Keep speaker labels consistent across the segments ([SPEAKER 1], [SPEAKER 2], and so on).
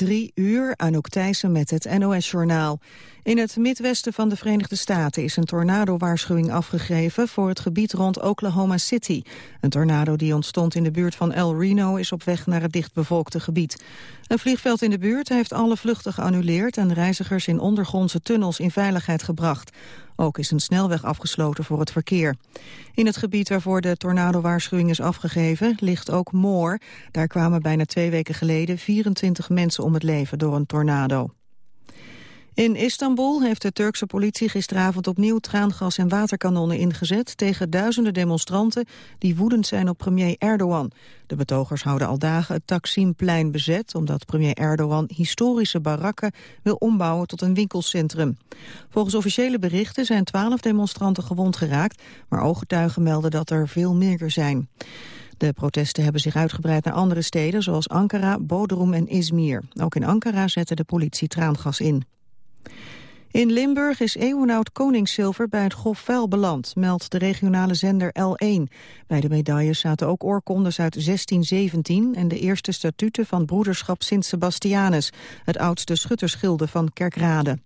[SPEAKER 1] Drie uur, Anouk Thijssen met het NOS-journaal. In het midwesten van de Verenigde Staten is een tornado-waarschuwing afgegeven voor het gebied rond Oklahoma City. Een tornado die ontstond in de buurt van El Reno is op weg naar het dichtbevolkte gebied. Een vliegveld in de buurt heeft alle vluchten geannuleerd en reizigers in ondergrondse tunnels in veiligheid gebracht. Ook is een snelweg afgesloten voor het verkeer. In het gebied waarvoor de tornado-waarschuwing is afgegeven ligt ook Moor. Daar kwamen bijna twee weken geleden 24 mensen om het leven door een tornado. In Istanbul heeft de Turkse politie gisteravond opnieuw traangas en waterkanonnen ingezet tegen duizenden demonstranten die woedend zijn op premier Erdogan. De betogers houden al dagen het Taksimplein bezet omdat premier Erdogan historische barakken wil ombouwen tot een winkelcentrum. Volgens officiële berichten zijn twaalf demonstranten gewond geraakt, maar ooggetuigen melden dat er veel meer zijn. De protesten hebben zich uitgebreid naar andere steden zoals Ankara, Bodrum en Izmir. Ook in Ankara zette de politie traangas in. In Limburg is eeuwenoud koningszilver bij het Gofvuil beland, meldt de regionale zender L1. Bij de medailles zaten ook oorkondes uit 1617 en de eerste statuten van broederschap Sint Sebastianus, het oudste schuttersgilde van Kerkrade.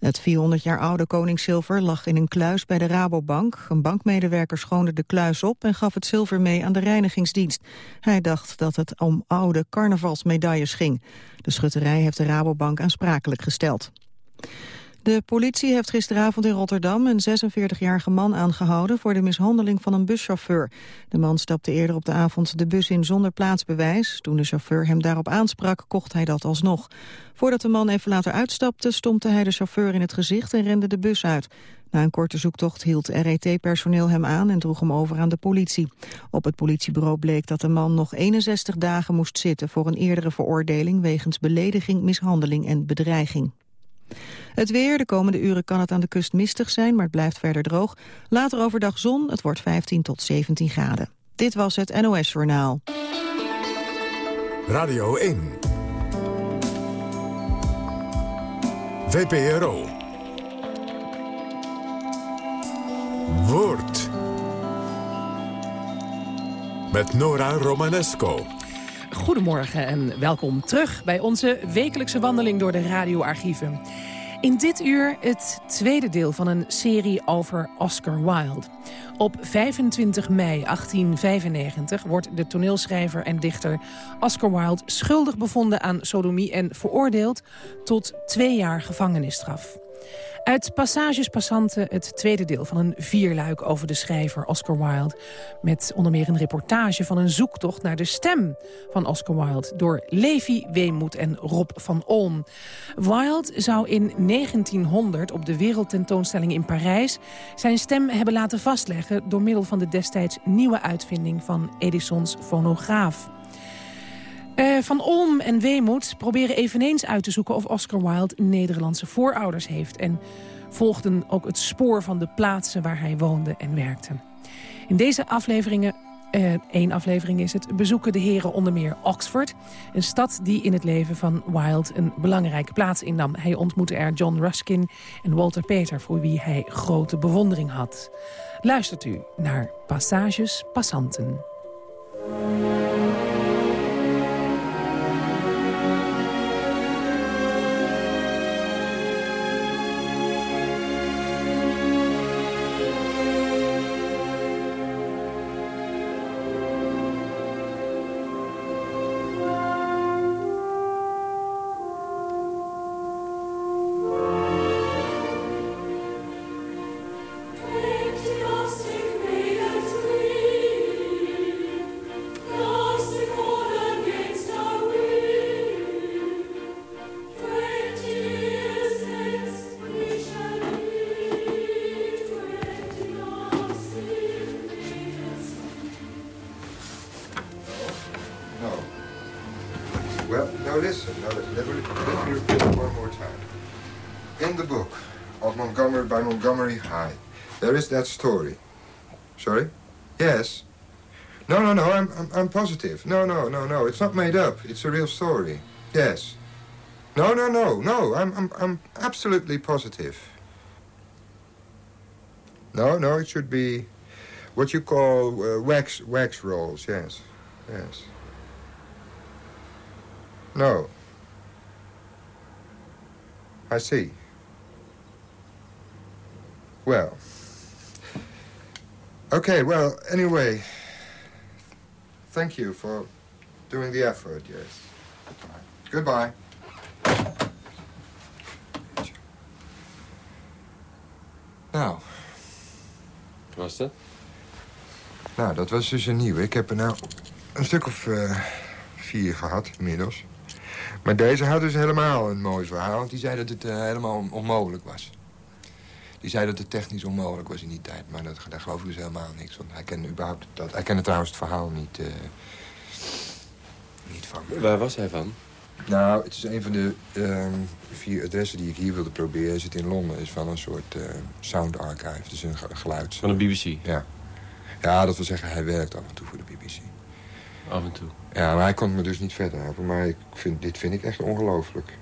[SPEAKER 1] Het 400 jaar oude koningszilver lag in een kluis bij de Rabobank. Een bankmedewerker schoonde de kluis op en gaf het zilver mee aan de reinigingsdienst. Hij dacht dat het om oude carnavalsmedailles ging. De schutterij heeft de Rabobank aansprakelijk gesteld. De politie heeft gisteravond in Rotterdam een 46-jarige man aangehouden voor de mishandeling van een buschauffeur. De man stapte eerder op de avond de bus in zonder plaatsbewijs. Toen de chauffeur hem daarop aansprak, kocht hij dat alsnog. Voordat de man even later uitstapte, stompte hij de chauffeur in het gezicht en rende de bus uit. Na een korte zoektocht hield RET-personeel hem aan en droeg hem over aan de politie. Op het politiebureau bleek dat de man nog 61 dagen moest zitten voor een eerdere veroordeling wegens belediging, mishandeling en bedreiging. Het weer, de komende uren kan het aan de kust mistig zijn, maar het blijft verder droog. Later overdag zon, het wordt 15 tot 17 graden. Dit was het NOS Journaal.
[SPEAKER 2] Radio 1. VPRO. Woord. Met Nora Romanesco.
[SPEAKER 3] Goedemorgen en welkom terug bij onze wekelijkse wandeling door de radioarchieven. In dit uur het tweede deel van een serie over Oscar Wilde. Op 25 mei 1895 wordt de toneelschrijver en dichter Oscar Wilde schuldig bevonden aan sodomie en veroordeeld tot twee jaar gevangenisstraf. Uit Passages Passanten, het tweede deel van een vierluik over de schrijver Oscar Wilde. Met onder meer een reportage van een zoektocht naar de stem van Oscar Wilde... door Levi Weemoed en Rob van Olm. Wilde zou in 1900 op de wereldtentoonstelling in Parijs... zijn stem hebben laten vastleggen door middel van de destijds nieuwe uitvinding van Edisons fonograaf. Uh, van Olm en Weemoed proberen eveneens uit te zoeken... of Oscar Wilde Nederlandse voorouders heeft... en volgden ook het spoor van de plaatsen waar hij woonde en werkte. In deze afleveringen uh, één aflevering is het bezoeken de heren onder meer Oxford. Een stad die in het leven van Wilde een belangrijke plaats innam. Hij ontmoette er John Ruskin en Walter Peter... voor wie hij grote bewondering had. Luistert u naar Passages Passanten.
[SPEAKER 4] Montgomery High. There is that story. Sorry? Yes. No, no, no, I'm, I'm, I'm positive. No, no, no, no, it's not made up. It's a real story. Yes. No, no, no, no, I'm, I'm, I'm absolutely positive. No, no, it should be what you call uh, wax, wax rolls, yes. Yes. No. I see. Well. Okay, well, anyway. Thank you for doing the effort, yes. Goodbye. Nou,
[SPEAKER 5] Was dat?
[SPEAKER 4] nou, dat was dus een nieuwe. Ik heb er nou een stuk of eh, vier gehad, inmiddels. Maar deze had dus helemaal een mooi verhaal. Want die zei dat het eh, helemaal on- onmogelijk was. Die zei dat het technisch onmogelijk was in die tijd. Maar dat, daar geloof ik dus helemaal niks van. Hij kende überhaupt dat. Hij kende trouwens het verhaal niet, eh, niet van.
[SPEAKER 5] Waar was hij van?
[SPEAKER 4] Nou, het is een van de ehm, vier adressen die ik hier wilde proberen. Hij zit in Londen. is van een soort eh, sound archive. Dus een ge- geluids...
[SPEAKER 5] Van de BBC,
[SPEAKER 4] Ja. ja, dat wil zeggen, hij werkt af en toe voor de BBC.
[SPEAKER 5] af en toe.
[SPEAKER 4] Ja, maar hij kon me dus niet verder helpen. Maar ik vind, dit vind ik echt ongelooflijk.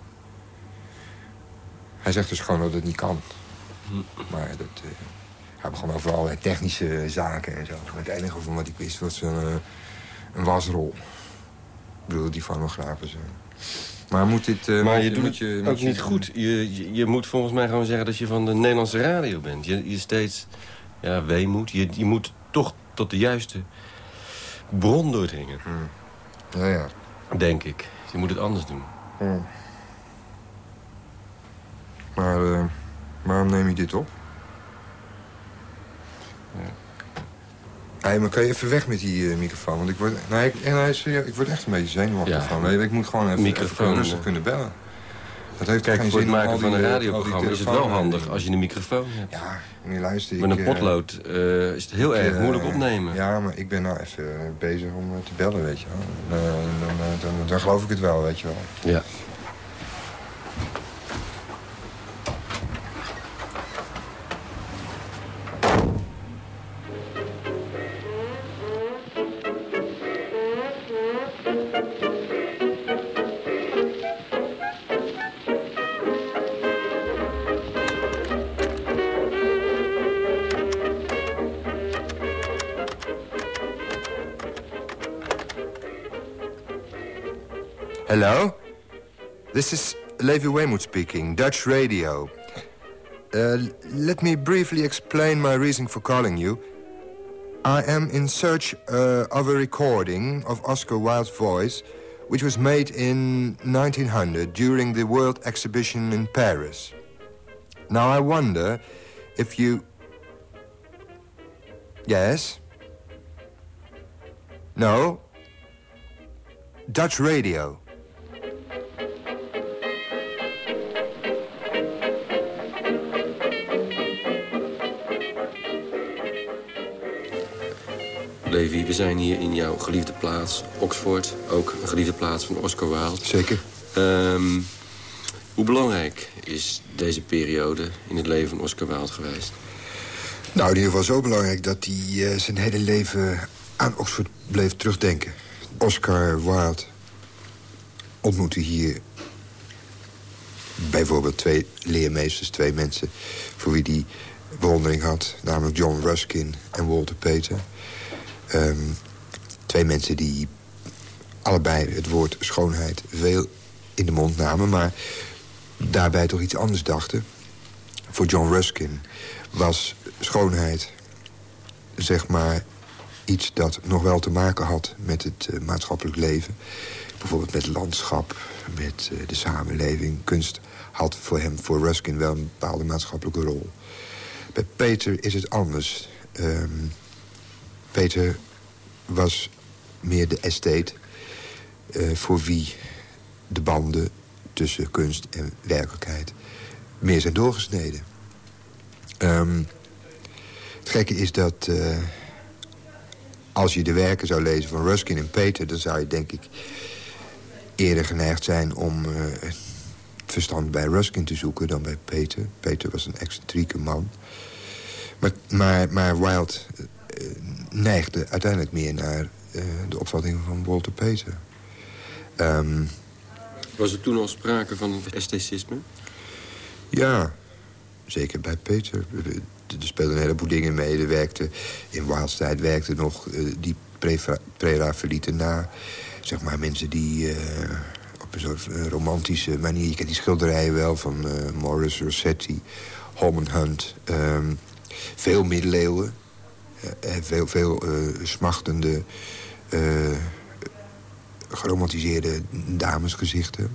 [SPEAKER 4] Hij zegt dus gewoon dat het niet kan. Maar dat, eh, hij begon over allerlei technische zaken en zo. Maar het enige van wat ik wist was een, eh, een wasrol. Ik bedoel, die fonografen zo. Maar moet dit... eh,
[SPEAKER 5] maar
[SPEAKER 4] moet
[SPEAKER 5] je doet
[SPEAKER 4] moet
[SPEAKER 5] het
[SPEAKER 4] moet
[SPEAKER 5] ook niet goed. Je, je, je moet volgens mij gewoon zeggen dat je van de Nederlandse radio bent. Je, je steeds, ja, weemoed. Je, je moet toch tot de juiste bron doordringen,
[SPEAKER 4] Ja, ja.
[SPEAKER 5] denk ik. Je moet het anders doen.
[SPEAKER 4] Ja. Maar waarom neem je dit op? Hé, maar kan je even weg met die eh, microfoon? Want ik word, nee, ik, en hij is, ik word echt een beetje zenuwachtig
[SPEAKER 5] Ja.
[SPEAKER 4] van. Ik moet gewoon even,
[SPEAKER 5] Microfoon,
[SPEAKER 4] even rustig kunnen bellen. Dat heeft
[SPEAKER 5] Kijk,
[SPEAKER 4] geen
[SPEAKER 5] voor het maken van een
[SPEAKER 4] eh,
[SPEAKER 5] radioprogramma is het wel handig als je een microfoon hebt.
[SPEAKER 4] Ja, je luisteren.
[SPEAKER 5] Met
[SPEAKER 4] ik,
[SPEAKER 5] een
[SPEAKER 4] eh,
[SPEAKER 5] potlood is het heel
[SPEAKER 4] ik,
[SPEAKER 5] erg moeilijk opnemen.
[SPEAKER 4] Ja, maar ik ben nou even bezig om te bellen, weet je wel. Dan, eh, dan, dan geloof ik het wel, weet je wel.
[SPEAKER 5] Ja.
[SPEAKER 4] This is Levi Weymouth speaking, Dutch radio. Uh, let me briefly explain my reason for calling you. I am in search uh, of a recording of Oscar Wilde's voice, which was made in 1900 during the World Exhibition in Paris. Now I wonder if you... Yes? No? Dutch radio.
[SPEAKER 5] Levi, we zijn hier in jouw geliefde plaats, Oxford. Ook een geliefde plaats van Oscar Wilde.
[SPEAKER 4] Zeker.
[SPEAKER 5] Ehm, hoe belangrijk is deze periode in het leven van Oscar Wilde geweest?
[SPEAKER 4] Nou, in ieder geval zo belangrijk dat hij eh, zijn hele leven aan Oxford bleef terugdenken. Oscar Wilde ontmoette hier bijvoorbeeld twee leermeesters, twee mensen... voor wie hij bewondering had, namelijk John Ruskin en Walter Peter. Ehm, twee mensen die allebei het woord schoonheid veel in de mond namen... maar daarbij toch iets anders dachten. Voor John Ruskin was schoonheid, zeg maar, iets dat nog wel te maken had met het eh, maatschappelijk leven. Bijvoorbeeld met landschap, met eh, de samenleving. Kunst had voor hem, voor Ruskin, wel een bepaalde maatschappelijke rol. Bij Peter is het anders. Ehm, Peter was meer de estate eh, voor wie de banden tussen kunst en werkelijkheid meer zijn doorgesneden. Ehm, het gekke is dat eh, als je de werken zou lezen van Ruskin en Peter... dan zou je denk ik eerder geneigd zijn om eh, het verstand bij Ruskin te zoeken dan bij Peter. Peter was een excentrieke man. Maar, maar, maar Wilde neigde uiteindelijk meer naar eh, de opvatting van Walter Peter. Ehm,
[SPEAKER 5] Was er toen al sprake van estheticisme?
[SPEAKER 4] Ja, zeker bij Peter. Er speelden een heleboel dingen mee. Er werkte, in Wilds tijd werkte nog eh, die pre- prerafaelieten na. Zeg maar mensen die eh, op een soort romantische manier. Je kent die schilderijen wel van Morris, Rossetti, Holman Hunt. Ehm, veel middeleeuwen. Veel veel smachtende, geromantiseerde damesgezichten.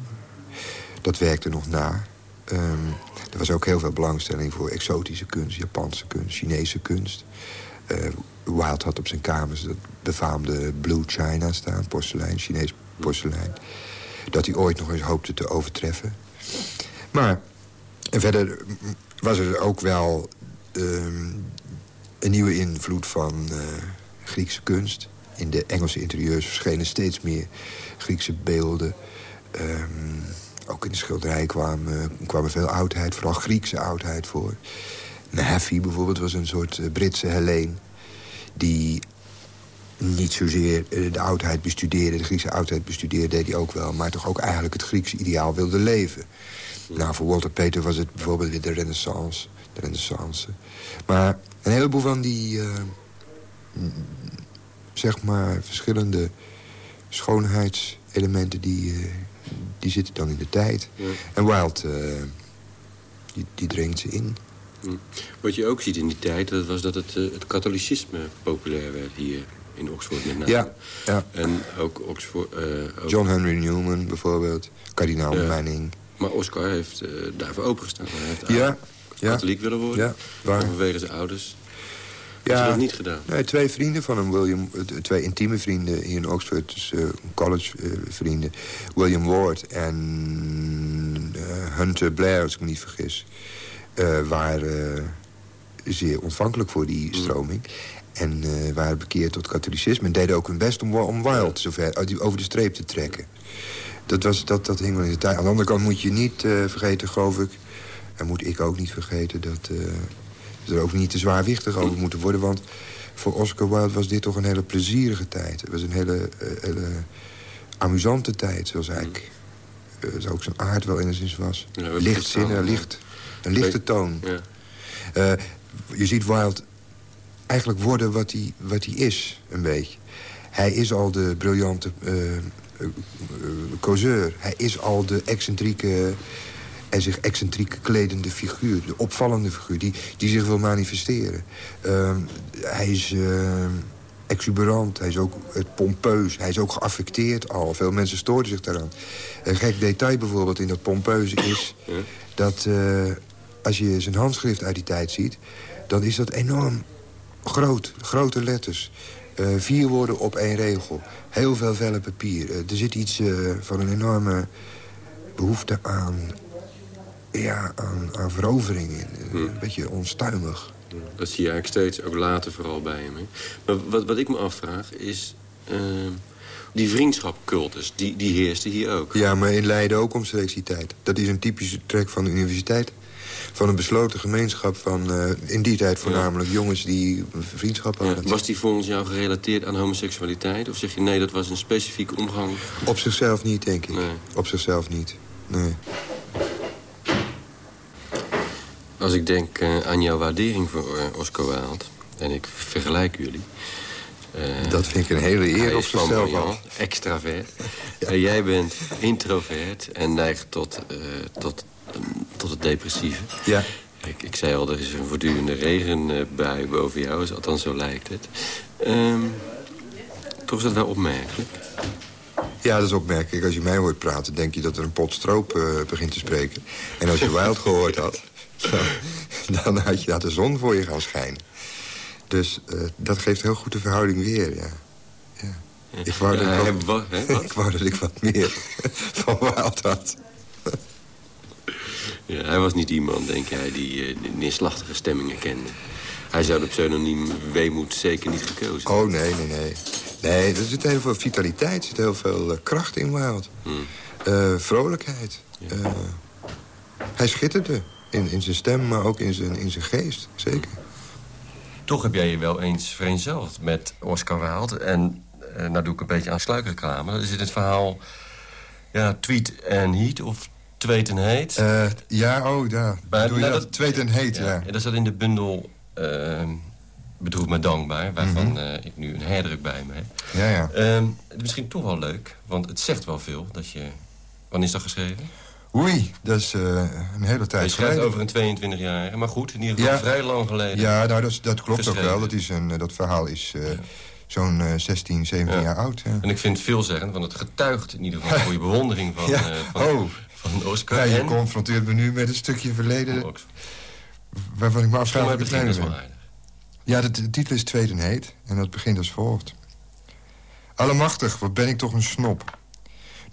[SPEAKER 4] Dat werkte nog na. Um, er was ook heel veel belangstelling voor exotische kunst, Japanse kunst, Chinese kunst. Uh, Wilde had op zijn kamers dat befaamde Blue China staan, porselein, Chinees porselein. Dat hij ooit nog eens hoopte te overtreffen. Maar en verder was er ook wel ehm, een nieuwe invloed van uh, Griekse kunst. In de Engelse interieurs verschenen steeds meer Griekse beelden. Um, ook in de schilderij kwam, kwam er veel oudheid, vooral Griekse oudheid voor. Mahaffy bijvoorbeeld was een soort eh, Britse Helleen... die niet zozeer eh, de oudheid bestudeerde, de Griekse oudheid bestudeerde... deed hij ook wel, maar toch ook eigenlijk het Griekse ideaal wilde leven. Nou, voor Walter Peter was het bijvoorbeeld weer de renaissance. De renaissance. Maar een heleboel van die, uh, zeg maar, verschillende schoonheidselementen... die, uh, die zitten dan in de tijd. En Wild, uh, die, die dringt ze in.
[SPEAKER 5] Wat je ook ziet in die tijd, dat was dat het, het katholicisme populair werd hier in Oxford met name.
[SPEAKER 4] Ja, ja.
[SPEAKER 5] En ook Oxford... Ook...
[SPEAKER 4] John Henry Newman bijvoorbeeld, kardinaal. Manning.
[SPEAKER 5] Maar Oscar heeft daarvoor opengestaan. Hij heeft
[SPEAKER 4] ja,
[SPEAKER 5] katholiek willen worden, ja, vanwege zijn ouders. Ja, Heb je dat niet gedaan?
[SPEAKER 4] Nee, twee vrienden van hem, William, twee intieme vrienden hier in Oxford, dus uh, college uh, vrienden. William Ward en uh, Hunter Blair, als ik me niet vergis, waren zeer ontvankelijk voor die mm. stroming. En waren bekeerd tot katholicisme en deden ook hun best om, om Wild zover, over de streep te trekken. Dat, was, dat, dat hing wel in de tijd. Aan de andere kant moet je niet vergeten, geloof ik... en moet ik ook niet vergeten dat er ook niet te zwaarwichtig over moeten worden. Want voor Oscar Wilde was dit toch een hele plezierige tijd. Het was een hele, uh, hele amusante tijd, zoals eigenlijk... Uh, ook zijn aard wel enigszins was. Ja, Lichtzinnig, licht, een lichte toon. Ja. Uh, je ziet Wilde eigenlijk worden wat hij, wat hij is, een beetje. Hij is al de briljante causeur. Hij is al de excentrieke en zich excentriek kledende figuur. De opvallende figuur die, die zich wil manifesteren. Uh, hij is uh, exuberant, hij is ook pompeus. Hij is ook geaffecteerd al. Veel mensen stoorden zich daaraan. Een gek detail bijvoorbeeld in dat pompeuze is... dat uh, als je zijn handschrift uit die tijd ziet... dan is dat enorm groot, grote letters. Uh, vier woorden op één regel. Heel veel vellen papier. Uh, er zit iets van een enorme behoefte aan ja, aan, aan verovering in. Hm. Een beetje onstuimig.
[SPEAKER 5] Dat zie je eigenlijk steeds, ook later vooral bij hem. Hè? Maar wat, wat ik me afvraag is... Uh, die vriendschapcultus, die, die heerste hier ook.
[SPEAKER 4] Ja, maar in Leiden ook omstreeks die tijd. Dat is een typische trek van de universiteit. Van een besloten gemeenschap van, uh, in die tijd voornamelijk jongens die vriendschap hadden.
[SPEAKER 5] Ja, was die volgens jou gerelateerd aan homoseksualiteit? Of zeg je nee, dat was een specifieke omgang?
[SPEAKER 4] Op zichzelf niet, denk ik. Nee. Op zichzelf niet, nee.
[SPEAKER 5] Als ik denk uh, aan jouw waardering voor uh, Oscar Wilde... en ik vergelijk jullie...
[SPEAKER 4] Uh, dat vind ik een hele eer op zichzelf.
[SPEAKER 5] Extravert. ja. jij bent introvert en neigt tot, tot, tot het depressieve.
[SPEAKER 4] Ja.
[SPEAKER 5] Ik, ik zei al, er is een voortdurende regenbui boven jou. Althans, zo lijkt het. Um, toch is dat wel opmerkelijk.
[SPEAKER 4] Ja, dat is opmerkelijk. Als je mij hoort praten, denk je dat er een pot stroop begint te spreken. En als je Wild gehoord had... dan had je dat de zon voor je gaan schijnen. Dus uh, dat geeft heel goed de verhouding weer, ja. ja. Ik, wou dat ik, wat, ik wou dat ik wat meer van Wild had.
[SPEAKER 5] Ja, hij was niet iemand, denk jij, die uh, neerslachtige stemmingen kende. Hij zou de pseudoniem Weemoed zeker niet gekozen
[SPEAKER 4] Oh, nee, nee, nee. Nee, er zit heel veel vitaliteit, er zit heel veel uh, kracht in Wild. Hmm. Uh, vrolijkheid. Ja. hij schitterde. In, in zijn stem, maar ook in zijn, in zijn geest, zeker.
[SPEAKER 5] Toch heb jij je wel eens vereenzelvigd met Oscar Wilde. En uh, nou doe ik een beetje aan sluikreclame. Dan is het het verhaal ja, Tweet en Heat of Tweet en Heet.
[SPEAKER 4] Uh, ja, oh ja. Maar, doe je nou, dat, Tweet en Heet, ja.
[SPEAKER 5] ja. dat zat in de bundel uh, Bedroeg me dankbaar. Waarvan mm -hmm. ik nu een herdruk bij me heb.
[SPEAKER 4] Ja, ja.
[SPEAKER 5] Ehm, het is misschien toch wel leuk, want het zegt wel veel dat je Wanneer is dat geschreven?
[SPEAKER 4] Oei, dat is uh, een hele tijd
[SPEAKER 5] Je schrijft over een 22 jaar, maar goed, in ieder geval vrij lang geleden.
[SPEAKER 4] Ja, nou, dat, dat klopt ook wel. Dat, is een, dat verhaal is uh, ja. zo'n uh, 16, 17 jaar oud.
[SPEAKER 5] En ik vind het veelzeggend, want het getuigt in ieder geval voor je bewondering van, van,
[SPEAKER 4] oh.
[SPEAKER 5] van Oscar.
[SPEAKER 4] Ja, je en... confronteert me nu met een stukje verleden... Oh, waarvan ik me afvraag
[SPEAKER 5] begin is wel
[SPEAKER 4] Ja, de, de titel is Tweede Heet en dat begint als volgt. Allemachtig, wat ben ik toch een snop.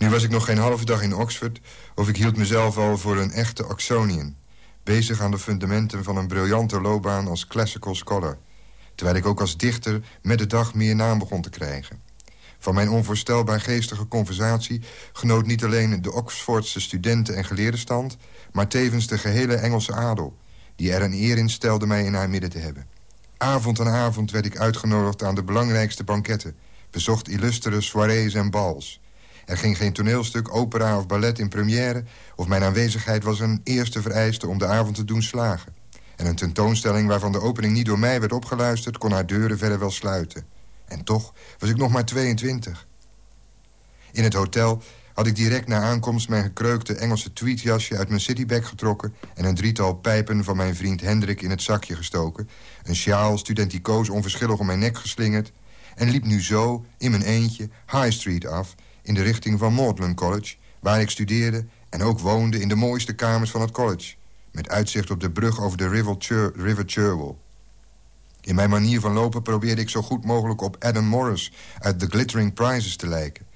[SPEAKER 4] Nu was ik nog geen halve dag in Oxford... of ik hield mezelf al voor een echte Oxonian... bezig aan de fundamenten van een briljante loopbaan als classical scholar... terwijl ik ook als dichter met de dag meer naam begon te krijgen. Van mijn onvoorstelbaar geestige conversatie... genoot niet alleen de Oxfordse studenten- en geleerdenstand... maar tevens de gehele Engelse adel... die er een eer in stelde mij in haar midden te hebben. Avond aan avond werd ik uitgenodigd aan de belangrijkste banketten... bezocht illustere soirées en bals... Er ging geen toneelstuk, opera of ballet in première... of mijn aanwezigheid was een eerste vereiste om de avond te doen slagen. En een tentoonstelling waarvan de opening niet door mij werd opgeluisterd... kon haar deuren verder wel sluiten. En toch was ik nog maar 22. In het hotel had ik direct na aankomst mijn gekreukte Engelse tweetjasje uit mijn citybag getrokken... en een drietal pijpen van mijn vriend Hendrik in het zakje gestoken... een sjaal studenticoos onverschillig om mijn nek geslingerd... en liep nu zo, in mijn eentje, High Street af in de richting van Magdalen College... waar ik studeerde en ook woonde in de mooiste kamers van het college... met uitzicht op de brug over de River, Cherwell. In mijn manier van lopen probeerde ik zo goed mogelijk op Adam Morris... uit The Glittering Prizes te lijken.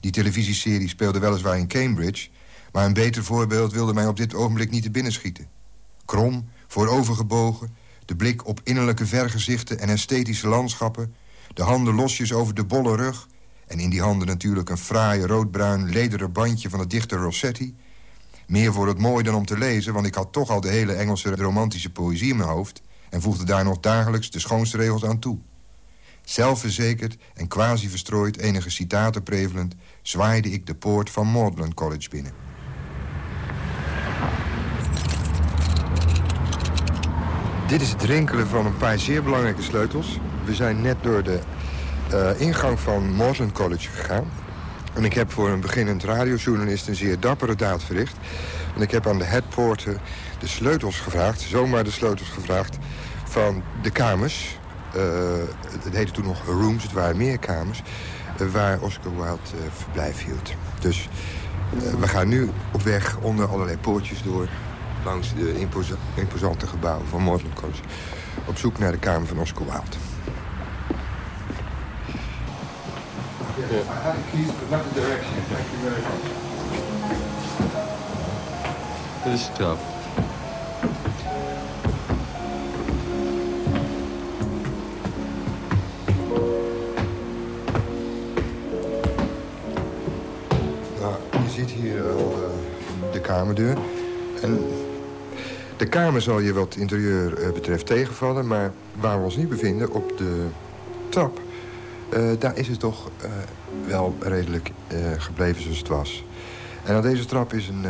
[SPEAKER 4] Die televisieserie speelde weliswaar in Cambridge... maar een beter voorbeeld wilde mij op dit ogenblik niet te binnenschieten. Krom, voorovergebogen, de blik op innerlijke vergezichten en esthetische landschappen... de handen losjes over de bolle rug... En in die handen natuurlijk een fraaie roodbruin lederen bandje van de dichter Rossetti. Meer voor het mooi dan om te lezen, want ik had toch al de hele Engelse romantische poëzie in mijn hoofd... en voegde daar nog dagelijks de schoonste regels aan toe. Zelfverzekerd en quasi verstrooid enige citaten prevelend... zwaaide ik de poort van Magdalen College binnen. Dit is het rinkelen van een paar zeer belangrijke sleutels. We zijn net door de uh, ingang van Morton College gegaan. En ik heb voor een beginnend radiojournalist een zeer dappere daad verricht. Want ik heb aan de headporter de sleutels gevraagd, zomaar de sleutels gevraagd... van de kamers, uh, het heette toen nog rooms, het waren meer kamers... Uh, waar Oscar Wilde verblijf hield. Dus we gaan nu op weg onder allerlei poortjes door... langs de imposante gebouwen van Morton College... op zoek naar de kamer van Oscar Wilde. Yeah. I have the keys, but not the direction. Thank you very much.
[SPEAKER 5] Dit is trap.
[SPEAKER 4] Nou, je ziet hier al uh, de kamerdeur. En de kamer zal je wat interieur uh, betreft tegenvallen... maar waar we ons niet bevinden, op de trap... Uh, daar is het toch wel redelijk uh, gebleven zoals het was. En aan deze trap is een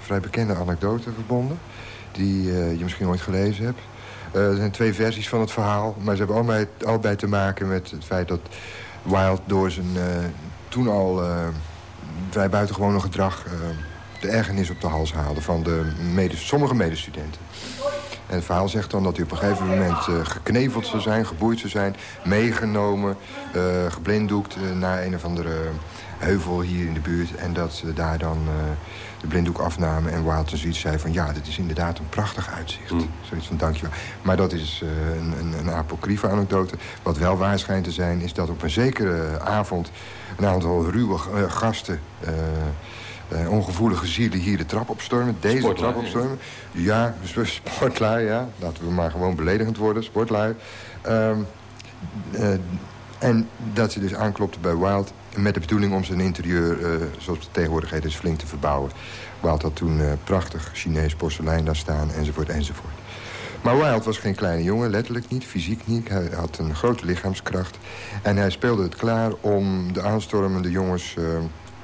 [SPEAKER 4] vrij bekende anekdote verbonden... die je misschien ooit gelezen hebt. er zijn twee versies van het verhaal... maar ze hebben allebei, te maken met het feit dat Wilde door zijn toen al vrij buitengewone gedrag... de ergernis op de hals haalde van de sommige medestudenten. En het verhaal zegt dan dat hij op een gegeven moment uh, gekneveld zou zijn, geboeid zou zijn, meegenomen, uh, geblinddoekt uh, naar een of andere heuvel hier in de buurt. En dat ze daar dan de blinddoek afnamen en Walter zoiets zei van... ja, dit is inderdaad een prachtig uitzicht. Mm. Zoiets van dankjewel. Maar dat is een, een, een apocryfe anekdote. Wat wel waar schijnt te zijn is dat op een zekere avond... een aantal ruwe gasten uh, ongevoelige zielen hier de trap opstormen. Deze trap opstormen. Ja, ja sportlui, ja. Laten we maar gewoon beledigend worden, sportlui. Um, uh, en dat ze dus aanklopte bij Wild... met de bedoeling om zijn interieur, uh, zoals het tegenwoordig heet, is flink te verbouwen. Wild had toen prachtig Chinees porselein daar staan, enzovoort, enzovoort. Maar Wild was geen kleine jongen, letterlijk niet, fysiek niet. Hij had een grote lichaamskracht. En hij speelde het klaar om de aanstormende jongens...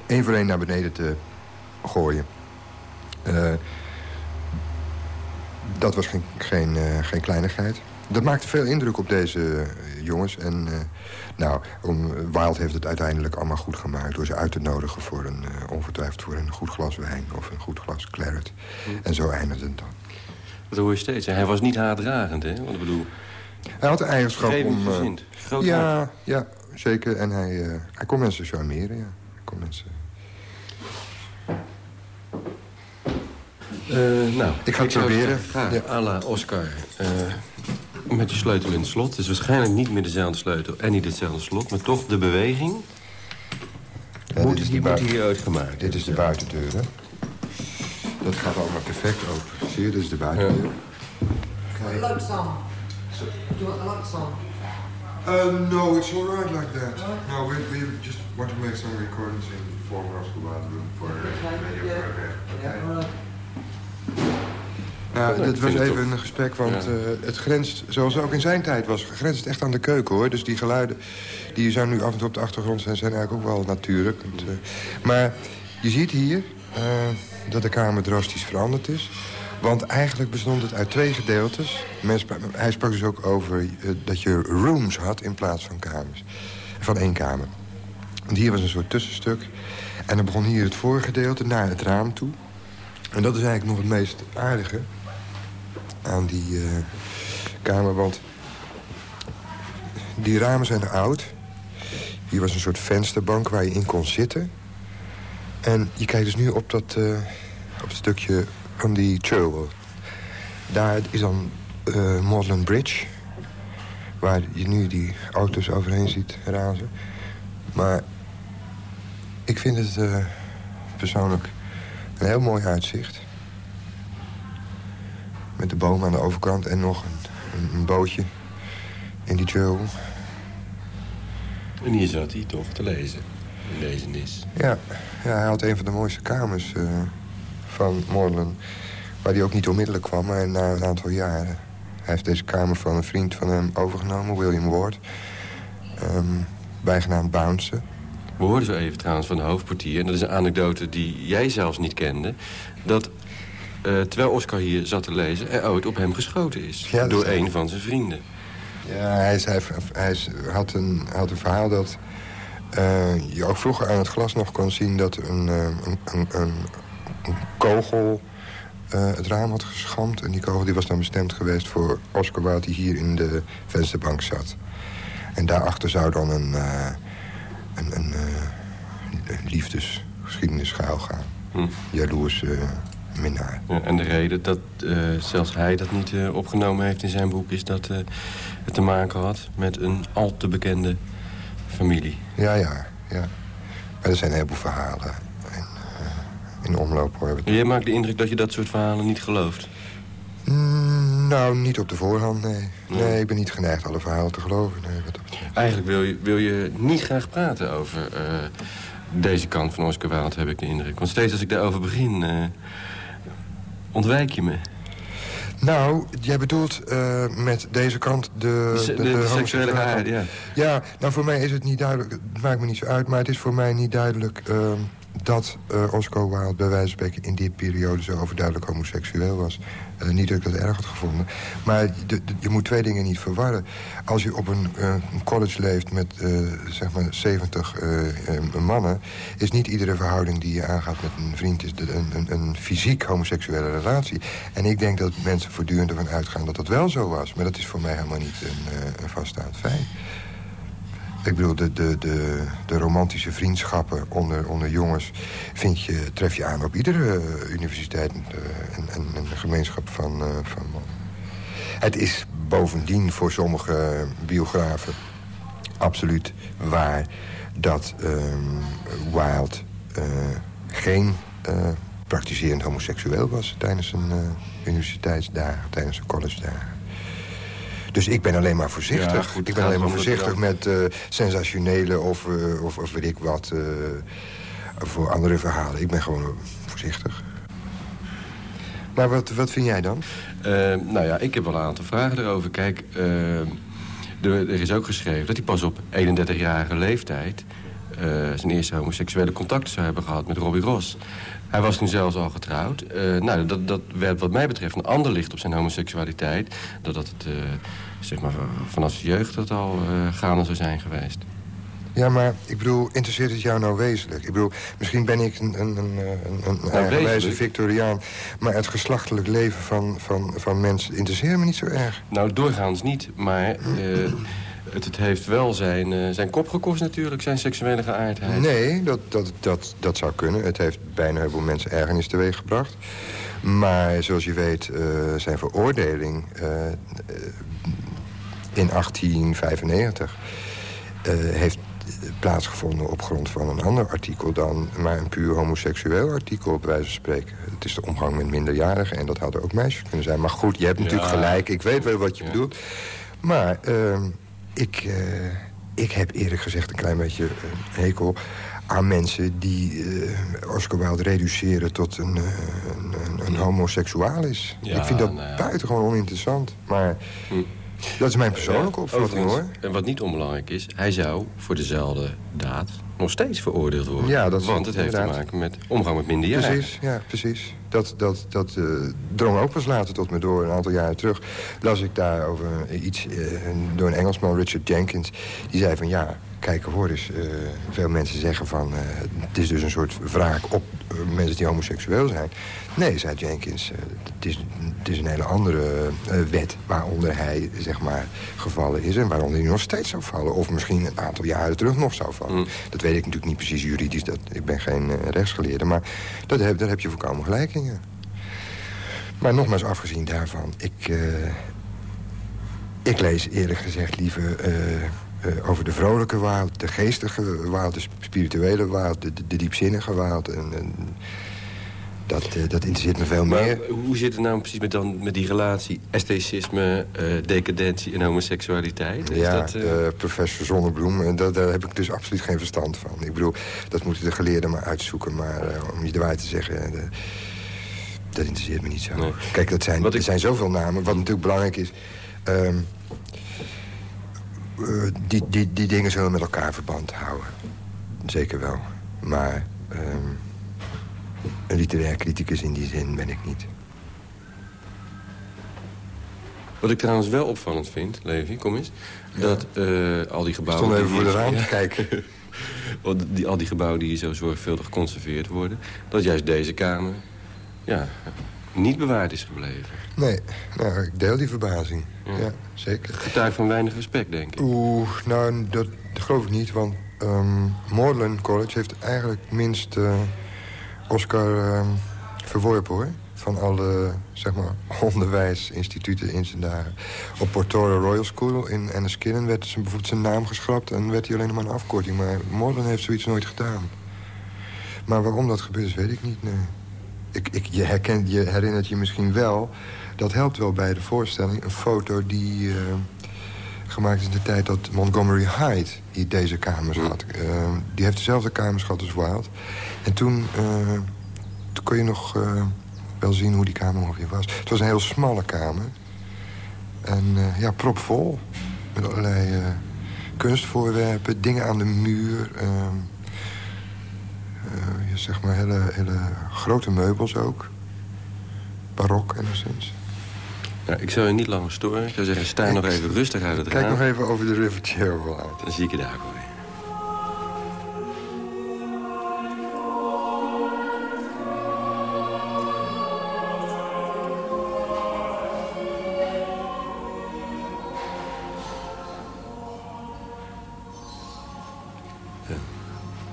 [SPEAKER 4] één voor één naar beneden te gooien. Uh, dat was geen, geen, uh, geen kleinigheid. dat maakte veel indruk op deze jongens. En nou, om, Wild heeft het uiteindelijk allemaal goed gemaakt... door ze uit te nodigen voor een, ongetwijfeld voor een goed glas wijn... of een goed glas claret. Mm. En zo eindigde het dan.
[SPEAKER 5] Dat hoor je steeds. Hij was niet haatdragend, hè? Want ik bedoel...
[SPEAKER 4] Hij had de eigenschap om... Uh, ja, ja, zeker. En hij, hij kon mensen charmeren, ja. Hij kon mensen...
[SPEAKER 5] nou,
[SPEAKER 4] ik ga het proberen.
[SPEAKER 5] Ga, ja. à la Oscar. met je sleutel in het slot. Het is waarschijnlijk niet meer dezelfde sleutel en niet hetzelfde slot... maar toch de beweging ja, moet, die moet hier uitgemaakt
[SPEAKER 4] Dit is de buitendeur, hè? Dat gaat allemaal perfect open. Zie je, dit is de buitendeur. Ja.
[SPEAKER 6] Kijk. Lights on. Do you want the lights on?
[SPEAKER 4] Uh, no, it's all right like that. No, we, we just want to make some recordings in the former Oscar Wilde room for a radio yeah. program. Okay. Ja, dit was even een gesprek, want uh, het grenst, zoals het ook in zijn tijd was... grenst echt aan de keuken, hoor. Dus die geluiden die zijn nu af en toe op de achtergrond... zijn, zijn eigenlijk ook wel natuurlijk. Want, uh, maar je ziet hier uh, dat de kamer drastisch veranderd is. Want eigenlijk bestond het uit twee gedeeltes. hij sprak dus ook over dat je rooms had in plaats van kamers. Van één kamer. Want hier was een soort tussenstuk. En dan begon hier het voorgedeelte naar het raam toe. En dat is eigenlijk nog het meest aardige aan die uh, kamer. Want die ramen zijn oud. Hier was een soort vensterbank waar je in kon zitten. En je kijkt dus nu op dat uh, op het stukje van die Churwell. Daar is dan uh, Bridge. Waar je nu die auto's overheen ziet razen. Maar ik vind het persoonlijk een heel mooi uitzicht. Met de boom aan de overkant en nog een, een, bootje in die Churwell.
[SPEAKER 5] En hier zat hij toch te lezen, in deze nis.
[SPEAKER 4] Ja, ja hij had een van de mooiste kamers... Uh, van Morland. Waar hij ook niet onmiddellijk kwam, maar na een aantal jaren. Hij heeft deze kamer van een vriend van hem overgenomen, William Ward. Um, bijgenaamd Bounce.
[SPEAKER 5] We hoorden zo even trouwens van de hoofdportier... en dat is een anekdote die jij zelfs niet kende... dat uh, terwijl Oscar hier zat te lezen... er ooit op hem geschoten is. Ja, door een van zijn vrienden.
[SPEAKER 4] Ja, hij, hij, hij had, een, had een verhaal dat... Uh, je ook vroeger aan het glas nog kon zien... dat een, uh, een, een, kogel uh, het raam had geschampt. En die kogel die was dan bestemd geweest voor Oscar Wilde... die hier in de vensterbank zat. En daarachter zou dan een, een, een, een liefdesgeschiedenis schuil gaan. Hm. Jaloers minnaar.
[SPEAKER 5] Ja, en de reden dat zelfs hij dat niet opgenomen heeft in zijn boek... is dat het te maken had met een al te bekende familie.
[SPEAKER 4] Ja, ja, ja. Maar er zijn een heleboel verhalen in omloop hoor.
[SPEAKER 5] Jij maakt de indruk dat je dat soort verhalen niet gelooft?
[SPEAKER 4] Mm, nou, niet op de voorhand, nee. nee. ik ben niet geneigd alle verhalen te geloven. Nee, wat
[SPEAKER 5] Eigenlijk wil je, wil je niet graag praten over uh, deze kant van Oscar Wilde, heb ik de indruk. Want steeds als ik daarover begin, uh, ontwijk je me.
[SPEAKER 4] Nou, jij bedoelt uh, met deze kant de...
[SPEAKER 5] De, de, de, de seksuele ja.
[SPEAKER 4] Ja, nou voor mij is het niet duidelijk. Het maakt me niet zo uit, maar het is voor mij niet duidelijk... Ehm, dat uh, Oscar Wilde bij wijze van in die periode zo overduidelijk homoseksueel was. Uh, niet dat ik dat erg had gevonden. Maar je moet twee dingen niet verwarren. Als je op een, een college leeft met zeg maar 70 mannen... is niet iedere verhouding die je aangaat met een vriend... is een, een, een, fysiek homoseksuele relatie. En ik denk dat mensen voortdurend ervan uitgaan dat dat wel zo was. Maar dat is voor mij helemaal niet een, een vaststaand feit. Ik bedoel, de, de, de, de romantische vriendschappen onder, onder jongens... Vind je, tref je aan op iedere universiteit uh, en, een gemeenschap van, uh, van. Het is bovendien voor sommige biografen absoluut waar... dat um, Wilde uh, geen praktiserend homoseksueel was... tijdens zijn universiteitsdagen, tijdens zijn college dagen. Dus ik ben alleen maar voorzichtig. ik ben alleen maar voorzichtig met uh, sensationele of, uh, of, of, weet ik wat... Uh, voor andere verhalen. Ik ben gewoon voorzichtig. Maar wat, wat vind jij dan?
[SPEAKER 5] nou ja, ik heb wel een aantal vragen erover. Kijk, er, er, is ook geschreven dat hij pas op 31-jarige leeftijd... zijn eerste homoseksuele contacten zou hebben gehad met Robbie Ross. Hij was toen zelfs al getrouwd. Uh, nou, dat, dat werd wat mij betreft een ander licht op zijn homoseksualiteit... doordat het zeg maar, vanaf zijn jeugd dat al gaande zou zijn geweest.
[SPEAKER 4] Ja, maar ik bedoel, interesseert het jou nou wezenlijk? Ik bedoel, misschien ben ik een, een, een, een, een nou, Victoriaan... maar het geslachtelijk leven van, van, van mensen interesseert me niet zo erg.
[SPEAKER 5] Nou, doorgaans niet, maar... Het, het, heeft wel zijn, uh, zijn kop gekost natuurlijk, zijn seksuele geaardheid.
[SPEAKER 4] Nee, dat, dat, dat, dat zou kunnen. Het heeft bijna heel veel mensen ergernis teweeg gebracht. Maar zoals je weet, uh, zijn veroordeling in 1895... heeft plaatsgevonden op grond van een ander artikel... dan maar een puur homoseksueel artikel, op wijze van spreken. Het is de omgang met minderjarigen en dat hadden ook meisjes kunnen zijn. Maar goed, je hebt natuurlijk gelijk, ik weet wel wat je bedoelt. Maar uh, ik, uh, ik heb eerlijk gezegd een klein beetje een hekel aan mensen die uh, Oscar Wilde reduceren tot een, een, een homoseksualis. ik vind dat nou buitengewoon oninteressant. Maar... Hm. Dat is mijn persoonlijke opvatting, hoor.
[SPEAKER 5] En wat niet onbelangrijk is, hij zou voor dezelfde daad nog steeds veroordeeld worden.
[SPEAKER 4] Ja, dat
[SPEAKER 5] Want het heeft te maken met omgang met minderjarigen.
[SPEAKER 4] Precies, ja, precies. Dat, dat, dat uh, drong ook pas later tot me door. Een aantal jaren terug las ik daar over iets uh, door een Engelsman, Richard Jenkins. Die zei van ja, kijk, hoor eens. Uh, veel mensen zeggen van het is dus een soort wraak op mensen die homoseksueel zijn. Nee, zei Jenkins, het, is, het is een hele andere wet waaronder hij zeg maar gevallen is... en waaronder hij nog steeds zou vallen. Of misschien een aantal jaren terug nog zou vallen. Mm. Dat weet ik natuurlijk niet precies juridisch. Dat, ik ben geen rechtsgeleerde. Maar dat heb, daar heb je voorkomen gelijk in. Maar nogmaals afgezien daarvan, ik, ik lees eerlijk gezegd liever uh, uh, over de vrolijke waard, de geestige waard, de spirituele waard, de, de, de diepzinnige waard. En, en dat, dat interesseert me veel maar meer.
[SPEAKER 5] Hoe zit het nou precies met, dan, met die relatie estheticisme, decadentie en homoseksualiteit?
[SPEAKER 4] Is ja, dat, professor Zonnebloem, dat, daar heb ik dus absoluut geen verstand van. Ik bedoel, dat moeten de geleerden maar uitzoeken. Maar om je de waarheid te zeggen dat interesseert me niet zo. Kijk, dat zijn, er zijn zoveel namen. Wat natuurlijk belangrijk is... Ehm, eh, die, die, die dingen zullen met elkaar verband houden. Zeker wel. Maar um, een literair criticus in die zin ben ik niet.
[SPEAKER 5] Wat ik trouwens wel opvallend vind, Levi, kom eens... dat uh, al die gebouwen...
[SPEAKER 4] Stond even voor de raam te kijken.
[SPEAKER 5] die, al die gebouwen die hier zo zorgvuldig geconserveerd worden... dat juist deze kamer ja, niet bewaard is gebleven.
[SPEAKER 4] Nee, nou, ik deel die verbazing. Ja, zeker.
[SPEAKER 5] Getuig van weinig respect, denk ik.
[SPEAKER 4] Oeh, nou, dat geloof ik niet, want um, College heeft eigenlijk minst uh, Oscar um, verworpen, hoor. Van alle, zeg maar, onderwijsinstituten in zijn dagen. Op Portora Royal School in Enniskillen werd zijn, bijvoorbeeld zijn naam geschrapt... en werd hij alleen maar een afkorting. Maar Moreland heeft zoiets nooit gedaan. Maar waarom dat gebeurt, weet ik niet, nee ik, ik, je, herkent, je herinnert je misschien wel... dat helpt wel bij de voorstelling. Een foto die uh, gemaakt is in de tijd dat Montgomery Hyde... die deze kamers had. Uh, die heeft dezelfde kamers gehad als Wild. En toen, toen kon je nog wel zien hoe die kamer ongeveer was. Het was een heel smalle kamer. En ja, propvol. Met allerlei kunstvoorwerpen, dingen aan de muur... Ehm, uh, zeg maar hele, hele grote meubels ook. Barok enigszins.
[SPEAKER 5] Nou, ik zou je niet langer storen. Ik zou zeggen, sta nog even rustig uit het
[SPEAKER 4] Kijk raam. nog even over de River Cherwell uit.
[SPEAKER 5] Dan zie ik je daar weer.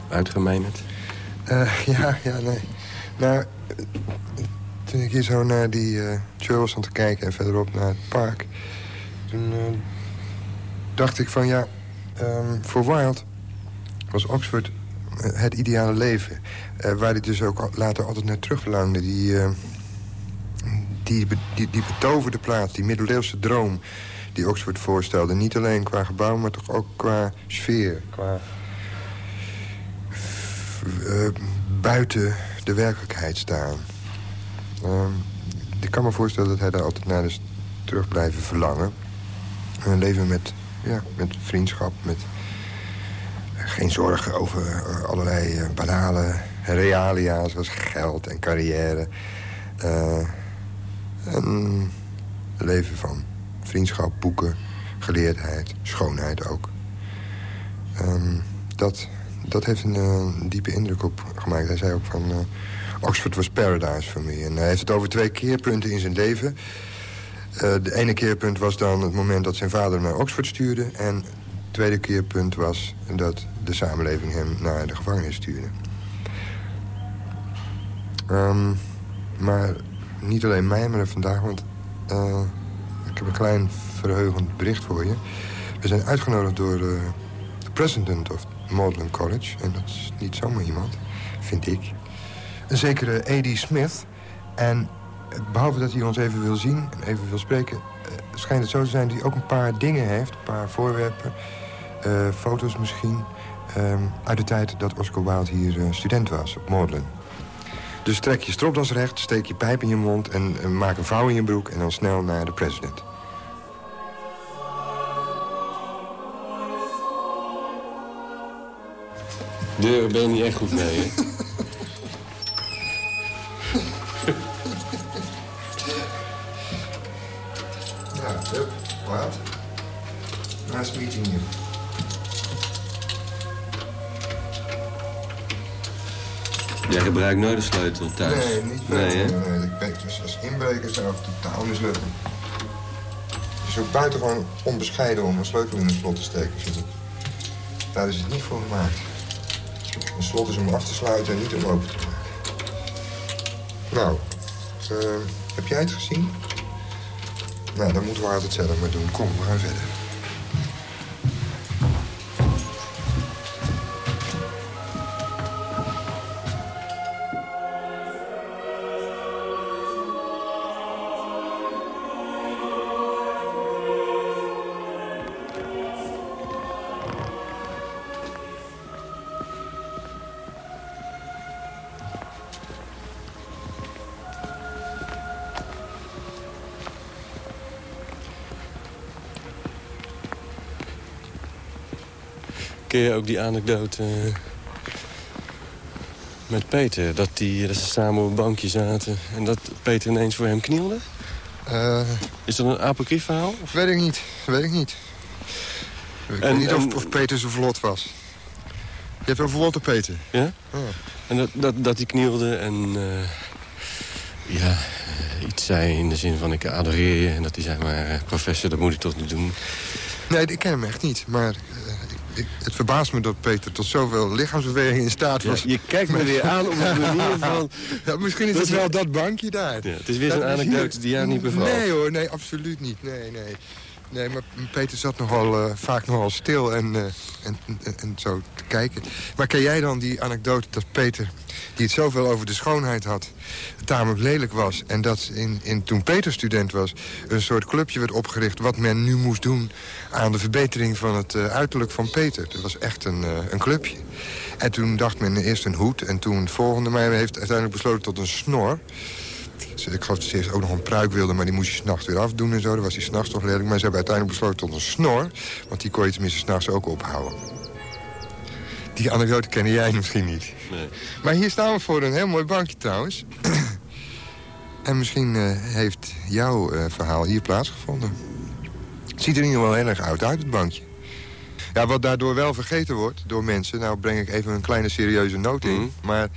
[SPEAKER 5] Uitgemijnerd.
[SPEAKER 4] Uh, ja, ja, nee. Nou, toen ik hier zo naar die uh, trail stond te kijken... en verderop naar het park... toen uh, dacht ik van ja, um, voor Wild was Oxford het ideale leven. Waar hij dus ook later altijd naar terug verlangde. Die, die, die, betoverde plaats, die middeleeuwse droom... die Oxford voorstelde. Niet alleen qua gebouw, maar toch ook qua sfeer. Qua buiten de werkelijkheid staan. Uh, ik kan me voorstellen dat hij daar altijd naar is terug blijven verlangen. Een leven met, ja, met vriendschap, met geen zorgen over uh, allerlei uh, banale realia... zoals geld en carrière. Uh, een leven van vriendschap, boeken, geleerdheid, schoonheid ook. Um, dat, dat heeft een diepe indruk op gemaakt. Hij zei ook van... Oxford was paradise voor me. En hij heeft het over twee keerpunten in zijn leven. Uh, de ene keerpunt was dan het moment dat zijn vader naar Oxford stuurde... en het tweede keerpunt was dat de samenleving hem naar de gevangenis stuurde. Um, maar niet alleen mij, maar vandaag, want uh, ik heb een klein verheugend bericht voor je. We zijn uitgenodigd door uh, de president of Magdalen College. En dat is niet zomaar iemand, vind ik. Een zekere A.D. Smith. En behalve dat hij ons even wil zien en even wil spreken... Uh, schijnt het zo te zijn dat hij ook een paar dingen heeft. Een paar voorwerpen, uh, foto's misschien... Um, uit de tijd dat Oscar Wilde hier uh, student was op Magdalen. Dus trek je stropdas recht, steek je pijp in je mond... En, maak een vouw in je broek en dan snel naar de president.
[SPEAKER 5] Daar ben je niet echt goed mee, hè?
[SPEAKER 4] hup, wat? Nice meeting you.
[SPEAKER 5] Jij gebruikt nooit de sleutel thuis?
[SPEAKER 4] Nee, niet veel.
[SPEAKER 5] Nee,
[SPEAKER 4] nee, ik weet dus als inbreker zou het totaal mislukken. Het is ook buitengewoon onbescheiden om een sleutel in een slot te steken, vind ik. Daar is het niet voor gemaakt. Een slot is om af te sluiten en niet om open te maken. Nou, uh, heb jij het gezien? Nou, dan moeten we het zelf maar doen. Kom, we gaan verder.
[SPEAKER 5] Je ook die anekdote uh, met Peter? Dat, die, dat ze samen op een bankje zaten en dat Peter ineens voor hem knielde?
[SPEAKER 4] Uh,
[SPEAKER 5] Is dat een apocrief verhaal?
[SPEAKER 4] Of? Weet ik niet, weet ik niet. Ik
[SPEAKER 5] En-
[SPEAKER 4] weet niet of,
[SPEAKER 5] en-
[SPEAKER 4] of Peter zo vlot was. Je hebt over vlotte Peter.
[SPEAKER 5] Ja?
[SPEAKER 4] Oh.
[SPEAKER 5] En dat, dat, dat hij knielde en eh, ja, eh, iets zei in de zin van ik adoreer je. En dat hij zei, maar eh, professor, dat moet ik toch niet doen.
[SPEAKER 4] Nee, ik ken hem echt niet. Maar eh, ik, het verbaast me dat Peter tot zoveel lichaamsbeweging in staat
[SPEAKER 5] Ja,
[SPEAKER 4] was.
[SPEAKER 5] je kijkt me weer aan op een manier van...
[SPEAKER 4] Ja, misschien is
[SPEAKER 5] Dat
[SPEAKER 4] het
[SPEAKER 5] is-
[SPEAKER 4] wel dat bankje daar.
[SPEAKER 5] Ja, het is weer zo'n anekdote die jou niet bevalt.
[SPEAKER 4] Nee hoor, nee, absoluut niet. Nee, nee. Nee, maar Peter zat nogal, eh, vaak nogal stil en, eh, en, en, en zo te kijken. Maar ken jij dan die anekdote dat Peter, die het zoveel over de schoonheid had... tamelijk lelijk was en dat in, in, toen Peter student was... een soort clubje werd opgericht wat men nu moest doen... aan de verbetering van het eh, uiterlijk van Peter. Dat was echt een, een clubje. En toen dacht men eerst een hoed en toen het volgende... maar heeft uiteindelijk besloten tot een snor... Dus ik geloof dat ze eerst ook nog een pruik wilde... maar die moest je s'nachts weer afdoen en zo. Dan was hij s'nachts toch lelijk. Maar ze hebben uiteindelijk besloten tot een snor. Want die kon je tenminste s'nachts ook ophouden. Die anekdote kende jij misschien niet.
[SPEAKER 5] Nee.
[SPEAKER 4] Maar hier staan we voor een heel mooi bankje trouwens. en misschien eh, heeft jouw eh, verhaal hier plaatsgevonden. Het ziet er in ieder geval heel erg oud uit, het bankje. Ja, wat daardoor wel vergeten wordt door mensen... nou breng ik even een kleine serieuze noot in...
[SPEAKER 5] Mhm.
[SPEAKER 4] maar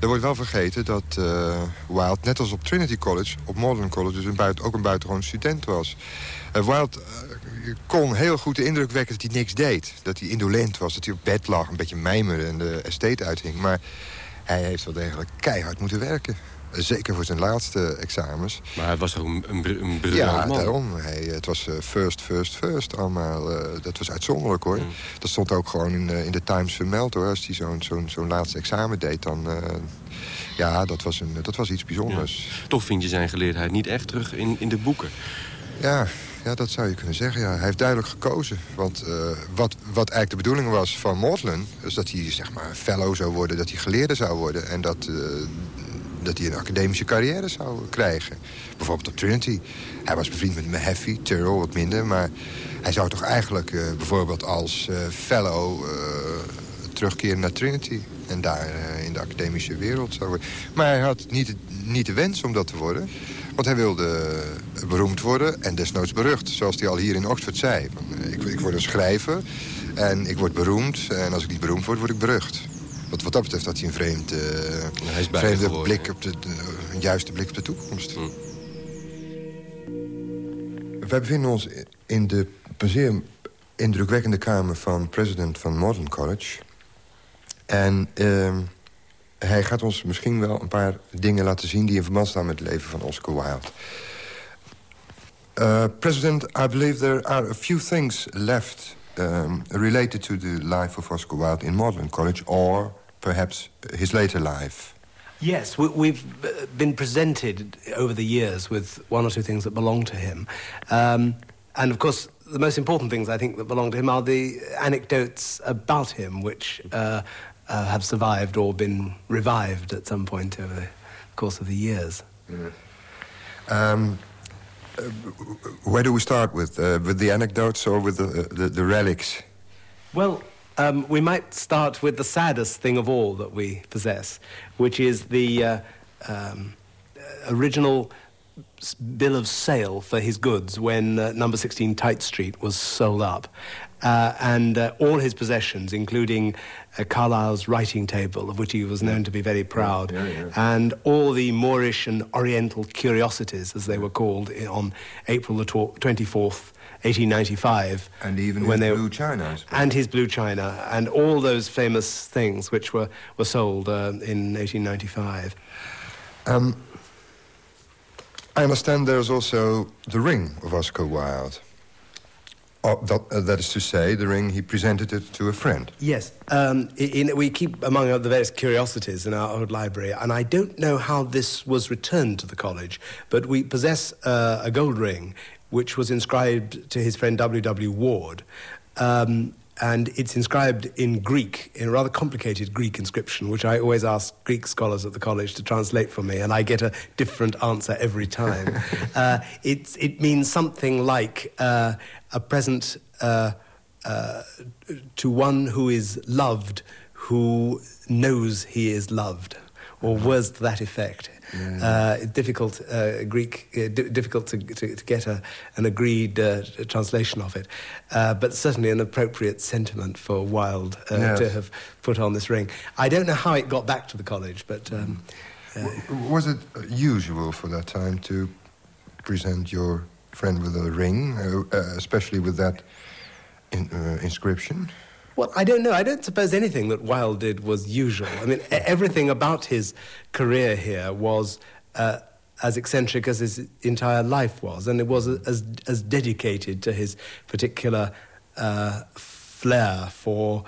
[SPEAKER 4] er wordt wel vergeten dat eh Wilde, net als op Trinity College... op Modern College, dus een buiten, ook een buitengewoon student was. Eh, Wilde eh, kon heel goed de indruk wekken dat hij niks deed. Dat hij indolent was, dat hij op bed lag, een beetje mijmerde... en de estate uithing. Maar hij heeft wel degelijk keihard moeten werken. Eh, Zeker voor zijn laatste examens.
[SPEAKER 5] Maar hij was toch een, een, een
[SPEAKER 4] Ja,
[SPEAKER 5] man.
[SPEAKER 4] daarom. Hij, het was eh, first, first, first allemaal. eh, dat was uitzonderlijk, hoor.
[SPEAKER 5] Mm.
[SPEAKER 4] Dat stond ook gewoon in, eh, in de Times vermeld, hoor. Als hij zo'n zo'n zo'n laatste examen deed, dan... eh, ja, dat was, een, dat was iets bijzonders.
[SPEAKER 5] Toch vind je zijn geleerdheid niet echt terug in, in de boeken.
[SPEAKER 4] Ja, ja, dat zou je kunnen zeggen. Ja. Hij heeft duidelijk gekozen. Want eh, wat, wat eigenlijk de bedoeling was van Maudlin... is dat hij zeg maar fellow zou worden, dat hij geleerde zou worden... en dat, eh, dat hij een academische carrière zou krijgen. Bijvoorbeeld op Trinity. Hij was bevriend met Mahaffey, Tyrrell wat minder... maar hij zou toch eigenlijk eh, bijvoorbeeld als eh, fellow... eh, terugkeren naar Trinity. En daar in de academische wereld zou Maar hij had niet, niet de wens om dat te worden. Want hij wilde beroemd worden en desnoods berucht. Zoals hij al hier in Oxford zei. Ik, ik word een schrijver en ik word beroemd. En als ik niet beroemd word, word ik berucht. Wat, wat dat betreft had hij een vreemd, uh, vreemde blik op de, een juiste blik op de toekomst. Hm. Wij bevinden ons in de zeer indrukwekkende kamer van president van Modern College. En uh, hij gaat ons misschien wel een paar dingen laten zien... die in verband staan met het leven van Oscar Wilde. Uh, President, I believe there are a few things left... Um, related to the life of Oscar Wilde in Magdalen College... or perhaps his later life.
[SPEAKER 7] Yes, we've been presented over the years with one or two things that belong to him. Um, and of course, the most important things I think that belong to him are the anecdotes about him, which uh, uh, have survived or been revived at some point over the course of the years.
[SPEAKER 4] Um, uh, where do we start with? Uh, with the anecdotes or with the, the, the relics?
[SPEAKER 7] Well, um, we might start with the saddest thing of all that we possess, which is the uh, um, original bill of sale for his goods when uh, number 16 Tite Street was sold up. Uh, and uh, all his possessions, including uh, Carlyle's writing table, of which he was known to be very proud, yeah, yeah, yeah. and all the Moorish and Oriental curiosities, as they were called, on April the 24th, 1895.
[SPEAKER 4] And even when his blue china.
[SPEAKER 7] And his blue china, and all those famous things which were, were sold uh, in 1895. Um,
[SPEAKER 4] I understand there's also the ring of Oscar Wilde. Oh, that, uh, that is to say, the ring, he presented it to a friend.
[SPEAKER 7] Yes. Um, in, we keep among the various curiosities in our old library, and I don't know how this was returned to the college, but we possess uh, a gold ring which was inscribed to his friend W. W. Ward. Um, and it's inscribed in Greek, in a rather complicated Greek inscription, which I always ask Greek scholars at the college to translate for me, and I get a different answer every time. uh, it, it means something like uh, a present uh, uh, to one who is loved, who knows he is loved, or words to that effect. Yeah. Uh, difficult uh, Greek, uh, difficult to, to, to, get a, an agreed uh, translation of it, uh, but certainly an appropriate sentiment for Wilde uh, yes. to have put on this ring. I don't know how it got back to the college, but um,
[SPEAKER 4] was it usual for that time to present your friend with a ring, especially with that in, inscription?
[SPEAKER 7] Well, I don't know. I don't suppose anything that Wilde did was usual. I mean, everything about his career here was uh, as eccentric as his entire life was, and it was as, as dedicated to his particular uh, flair for,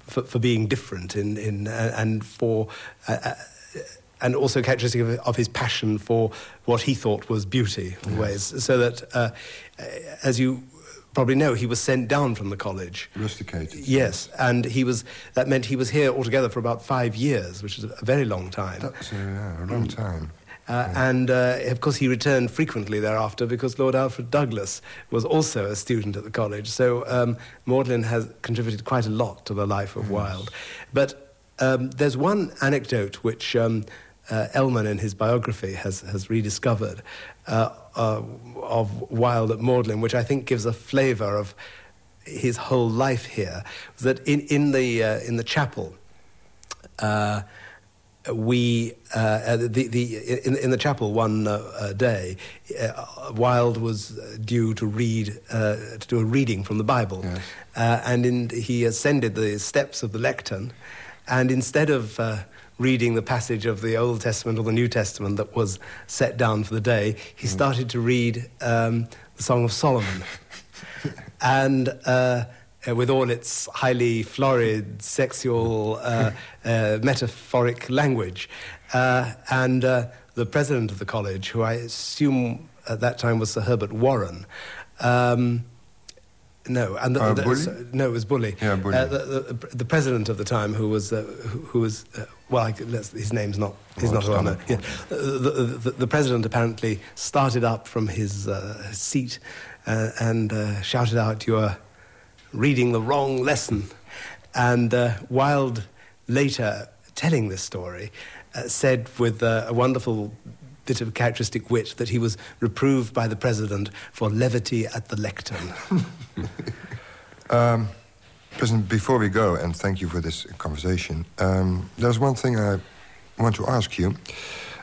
[SPEAKER 7] for, for being different in, in, uh, and for. Uh, uh, and also characteristic of, of, his passion for what he thought was beauty, always. Yes. So that, uh, as you probably know, he was sent down from the college.
[SPEAKER 4] Rusticated.
[SPEAKER 7] Yes, and he was. That meant he was here altogether for about five years, which is a very long time.
[SPEAKER 4] That's uh, yeah, a long time. Uh,
[SPEAKER 7] yeah. And uh, of course, he returned frequently thereafter because Lord Alfred Douglas was also a student at the college. So um, Magdalen has contributed quite a lot to the life of yes. Wilde. But um, there's one anecdote which um, uh, Ellman, in his biography, has, has rediscovered. Uh, uh, of Wilde at Magdalen, which I think gives a flavour of his whole life here. That in, in, the, uh, in the chapel, uh, we uh, the, the in, in the chapel one uh, day, uh, Wilde was due to read to do a reading from the Bible, yes. and in, he ascended the steps of the lectern, and instead of reading the passage of the Old Testament or the New Testament that was set down for the day, he hmm. started to read um, the Song of Solomon. and uh, with all its highly florid, sexual, uh, uh, metaphoric language. Uh, and uh, the president of the college, who I assume at that time was Sir Herbert Warren, um, no, and the,
[SPEAKER 4] uh,
[SPEAKER 7] the, no, it was Bully.
[SPEAKER 4] Yeah, Bully. Uh,
[SPEAKER 7] the, the, the, president of the time, who was uh, who, who, was uh, well, I, his name's not he's not on there. Yeah. The, president apparently started up from his uh, seat uh, and shouted out, "You are reading the wrong lesson." And uh, Wilde later, telling this story, uh, said with uh, a wonderful bit of characteristic wit that he was reproved by the president for levity at the lectern.
[SPEAKER 4] um, President, before we go, and thank you for this conversation, um, there's one thing I want to ask you.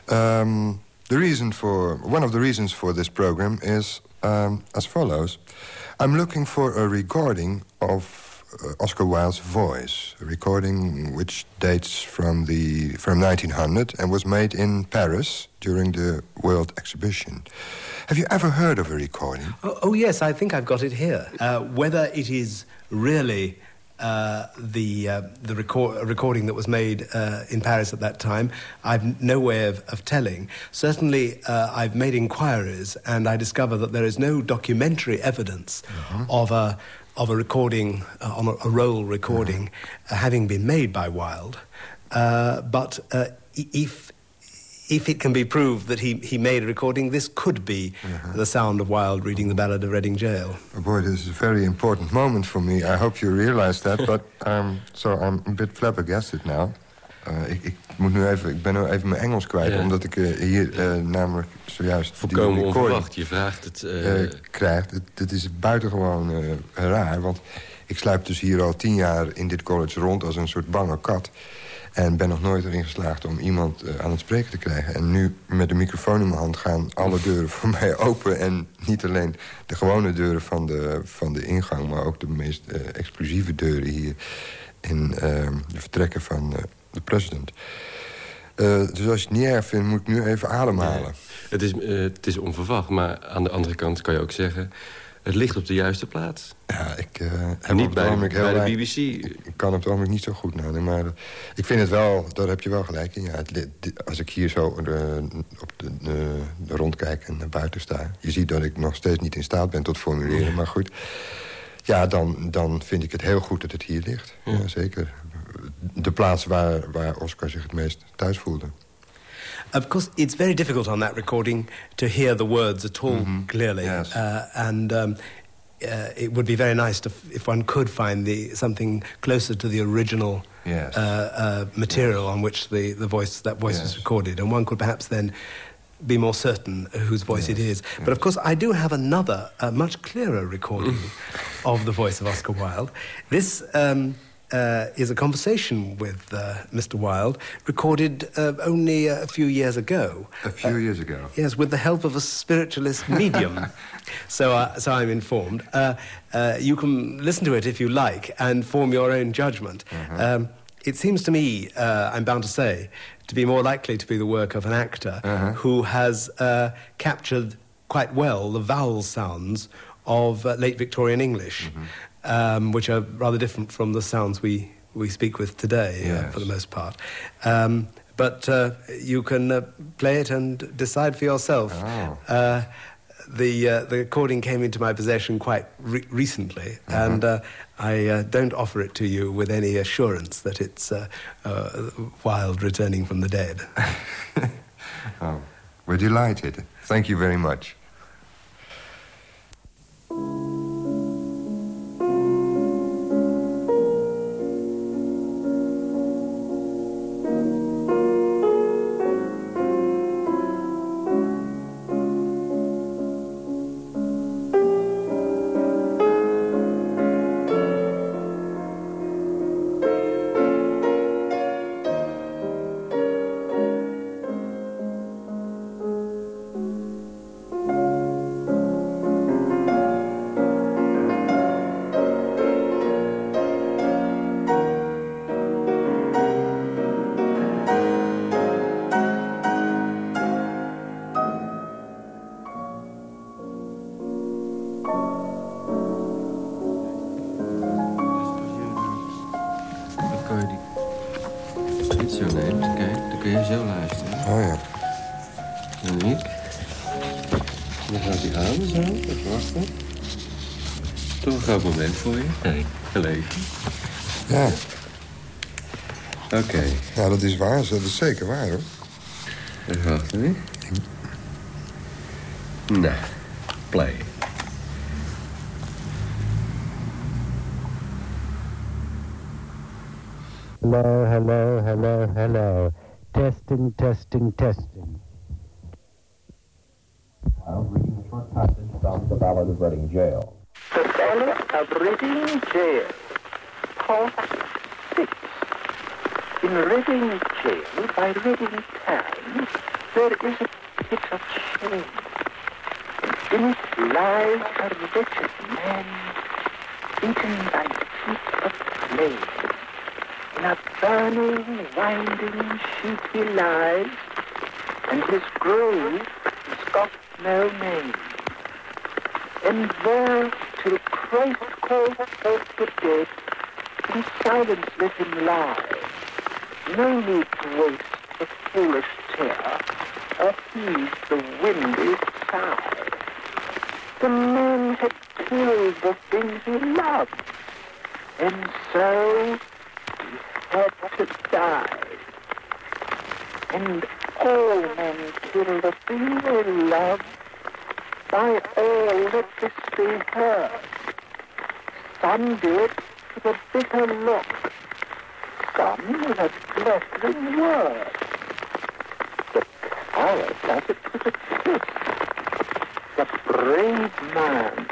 [SPEAKER 4] Um, the reason for one of the reasons for this program is um, as follows: I'm looking for a recording of Oscar Wilde's voice, a recording which dates from the from 1900 and was made in Paris during the World Exhibition. Have you ever heard of a recording?
[SPEAKER 7] Oh, oh yes, I think I've got it here. Uh, whether it is really uh, the uh, the record, recording that was made uh, in Paris at that time, I've no way of, of telling. Certainly, uh, I've made inquiries, and I discover that there is no documentary evidence mm-hmm. of a of a recording, uh, on a, a, roll recording, mm-hmm. having been made by Wilde. but if if it can be proved that he, he made a recording, this could be uh-huh. the sound of Wilde reading the Ballad of Reading Gaol.
[SPEAKER 4] Oh boy, this is a very important moment for me. I hope you realize that. but um, so I'm a bit flabbergasted now. Uh, ik, ik, moet nu even, ik ben nu even mijn Engels kwijt, ja. omdat ik uh, hier uh, namelijk zojuist...
[SPEAKER 5] Volkomen die onverwacht, je vraagt het...
[SPEAKER 4] krijgt. Het, het is buitengewoon raar, want ik sluip dus hier al tien jaar in dit college rond als een soort bange kat. En ben nog nooit erin geslaagd om iemand aan het spreken te krijgen. En nu met de microfoon in mijn hand gaan alle deuren voor mij open. En niet alleen de gewone deuren van de, van de ingang... maar ook de meest exclusieve deuren hier in de vertrekken van de president. dus als je het niet erg vindt, moet ik nu even ademhalen.
[SPEAKER 5] het, is, het is onverwacht, maar aan de andere kant kan je ook zeggen... Het ligt op de juiste plaats.
[SPEAKER 4] Ja, ik uh, heb
[SPEAKER 5] niet bij,
[SPEAKER 4] heel
[SPEAKER 5] bij de BBC.
[SPEAKER 4] Ik kan op het ogenblik niet zo goed nadenken. Maar ik vind het wel, daar heb je wel gelijk in. Ja, het, als ik hier zo op de, de, rondkijk en naar buiten sta... je ziet dat ik nog steeds niet in staat ben tot formuleren. Maar goed, ja, dan, dan vind ik het heel goed dat het hier ligt. Ja. zeker. De plaats waar, waar Oscar zich het meest thuis voelde.
[SPEAKER 7] Of course, it's very difficult on that recording to hear the words at all mm-hmm. clearly.
[SPEAKER 4] Yes.
[SPEAKER 7] Uh, and um, uh, it would be very nice to, if one could find the, something closer to the original
[SPEAKER 4] yes.
[SPEAKER 7] uh, uh material yes. on which the, the voice, that voice was recorded. And one could perhaps then be more certain whose voice it is. But of course, I do have another, much clearer recording of the voice of Oscar Wilde. This um, uh, is a conversation with uh, Mr. Wilde, recorded uh, only a few years ago.
[SPEAKER 4] A few years ago?
[SPEAKER 7] Yes, with the help of a spiritualist medium. so, uh, so I'm informed. Uh, uh, you can listen to it if you like and form your own judgment. -huh. Um, it seems to me, I'm bound to say, to be more likely to be the work of an actor -huh. who has captured quite well the vowel sounds of late Victorian English. -hmm um, which are rather different from the sounds we, we speak with today, uh, yes. uh, for the most part. Um, but uh, you can uh, play it and decide for yourself.
[SPEAKER 4] Oh. Uh,
[SPEAKER 7] the, uh, the recording came into my possession quite re recently, -huh. and I don't offer it to you with any assurance that it's Wild returning from the dead.
[SPEAKER 4] oh, we're delighted. Thank you very much. Ja, dat is waar. Dat is zeker waar, hoor.
[SPEAKER 5] Even wachten, hè? Nou, play.
[SPEAKER 8] Hello, hello, hello, hello. Testing, testing, testing.
[SPEAKER 9] I'm reading a short passage from the Ballad of Reading Jail.
[SPEAKER 10] The Ballad of Reading Jail, Part 6. In Reading Jail, by Reading Town, there is a pit of shame. In it lies a wretched man, eaten by heat of flame. In a burning, winding sheet he lies, and his grave has got no name. And there, till Christ calls forth the dead, in silence let him lie. No need to waste a foolish tear, heed the windy sigh. The man had killed the things he loved, and so he had to die. And all men kill the thing they love, by all let this be heard. Some do it with a bitter look, some with a flattering word. The coward does it with a kiss, the brave man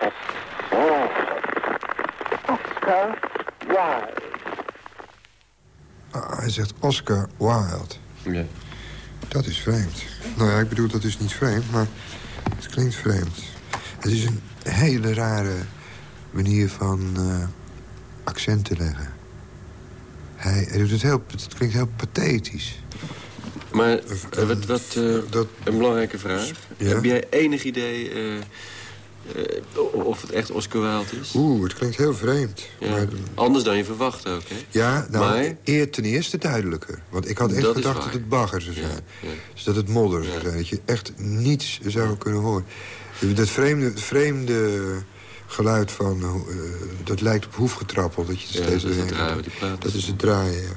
[SPEAKER 10] a sword. Oscar Wilde.
[SPEAKER 4] Ah, hij zegt Oscar Wilde.
[SPEAKER 5] Ja.
[SPEAKER 4] Dat is vreemd. Nou ja, ik bedoel, dat is niet vreemd, maar het klinkt vreemd. Het is een hele rare manier van uh, accent te leggen. Hij, hij doet het heel, het klinkt heel pathetisch.
[SPEAKER 5] Maar uh, wat, wat uh, dat, een belangrijke vraag. Ja? Heb jij enig idee of het echt Oscar Wilde is?
[SPEAKER 4] Oeh, het klinkt heel vreemd.
[SPEAKER 5] Ja. Maar, Anders dan je verwacht ook, hè?
[SPEAKER 4] Ja, nou, maar... eer, ten eerste duidelijker. Want ik had echt
[SPEAKER 5] dat
[SPEAKER 4] gedacht dat het bagger zou zijn. Ja. Dus dat het modder zou zijn. Dat je echt niets zou kunnen horen. Dat vreemde, vreemde geluid van... Uh, dat lijkt op hoefgetrappel. Dat, je
[SPEAKER 5] ja,
[SPEAKER 4] steeds
[SPEAKER 5] dat, is het draaien, die plaat.
[SPEAKER 4] dat is het draaien, ja.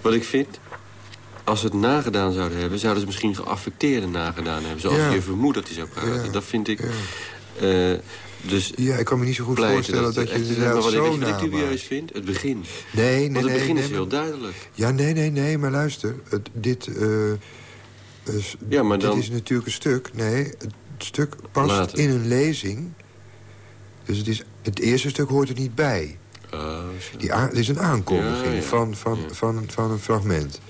[SPEAKER 5] Wat ik vind... Als ze het nagedaan zouden hebben... zouden ze misschien geaffecteerde nagedaan hebben. Zoals ja. je vermoedt dat hij zou praten. Dat vind ik... Uh, dus
[SPEAKER 4] ja, ik kan me niet zo goed voorstellen dat, dat, je inderdaad
[SPEAKER 5] wat
[SPEAKER 4] zo
[SPEAKER 5] wat ik dubieus vind? Het begin.
[SPEAKER 4] Nee, nee,
[SPEAKER 5] Want het
[SPEAKER 4] nee,
[SPEAKER 5] begin
[SPEAKER 4] nee,
[SPEAKER 5] is heel duidelijk.
[SPEAKER 4] Ja, nee, nee, nee, maar luister. Het, dit, uh, is,
[SPEAKER 5] ja, maar dan...
[SPEAKER 4] dit is natuurlijk een stuk. Nee, het stuk past
[SPEAKER 5] Later.
[SPEAKER 4] in een lezing. Dus het, is, het eerste stuk hoort er niet bij.
[SPEAKER 5] Uh,
[SPEAKER 4] Die aan, het is een aankondiging
[SPEAKER 5] ja, ja.
[SPEAKER 4] Van, van,
[SPEAKER 5] ja.
[SPEAKER 4] van, van een fragment.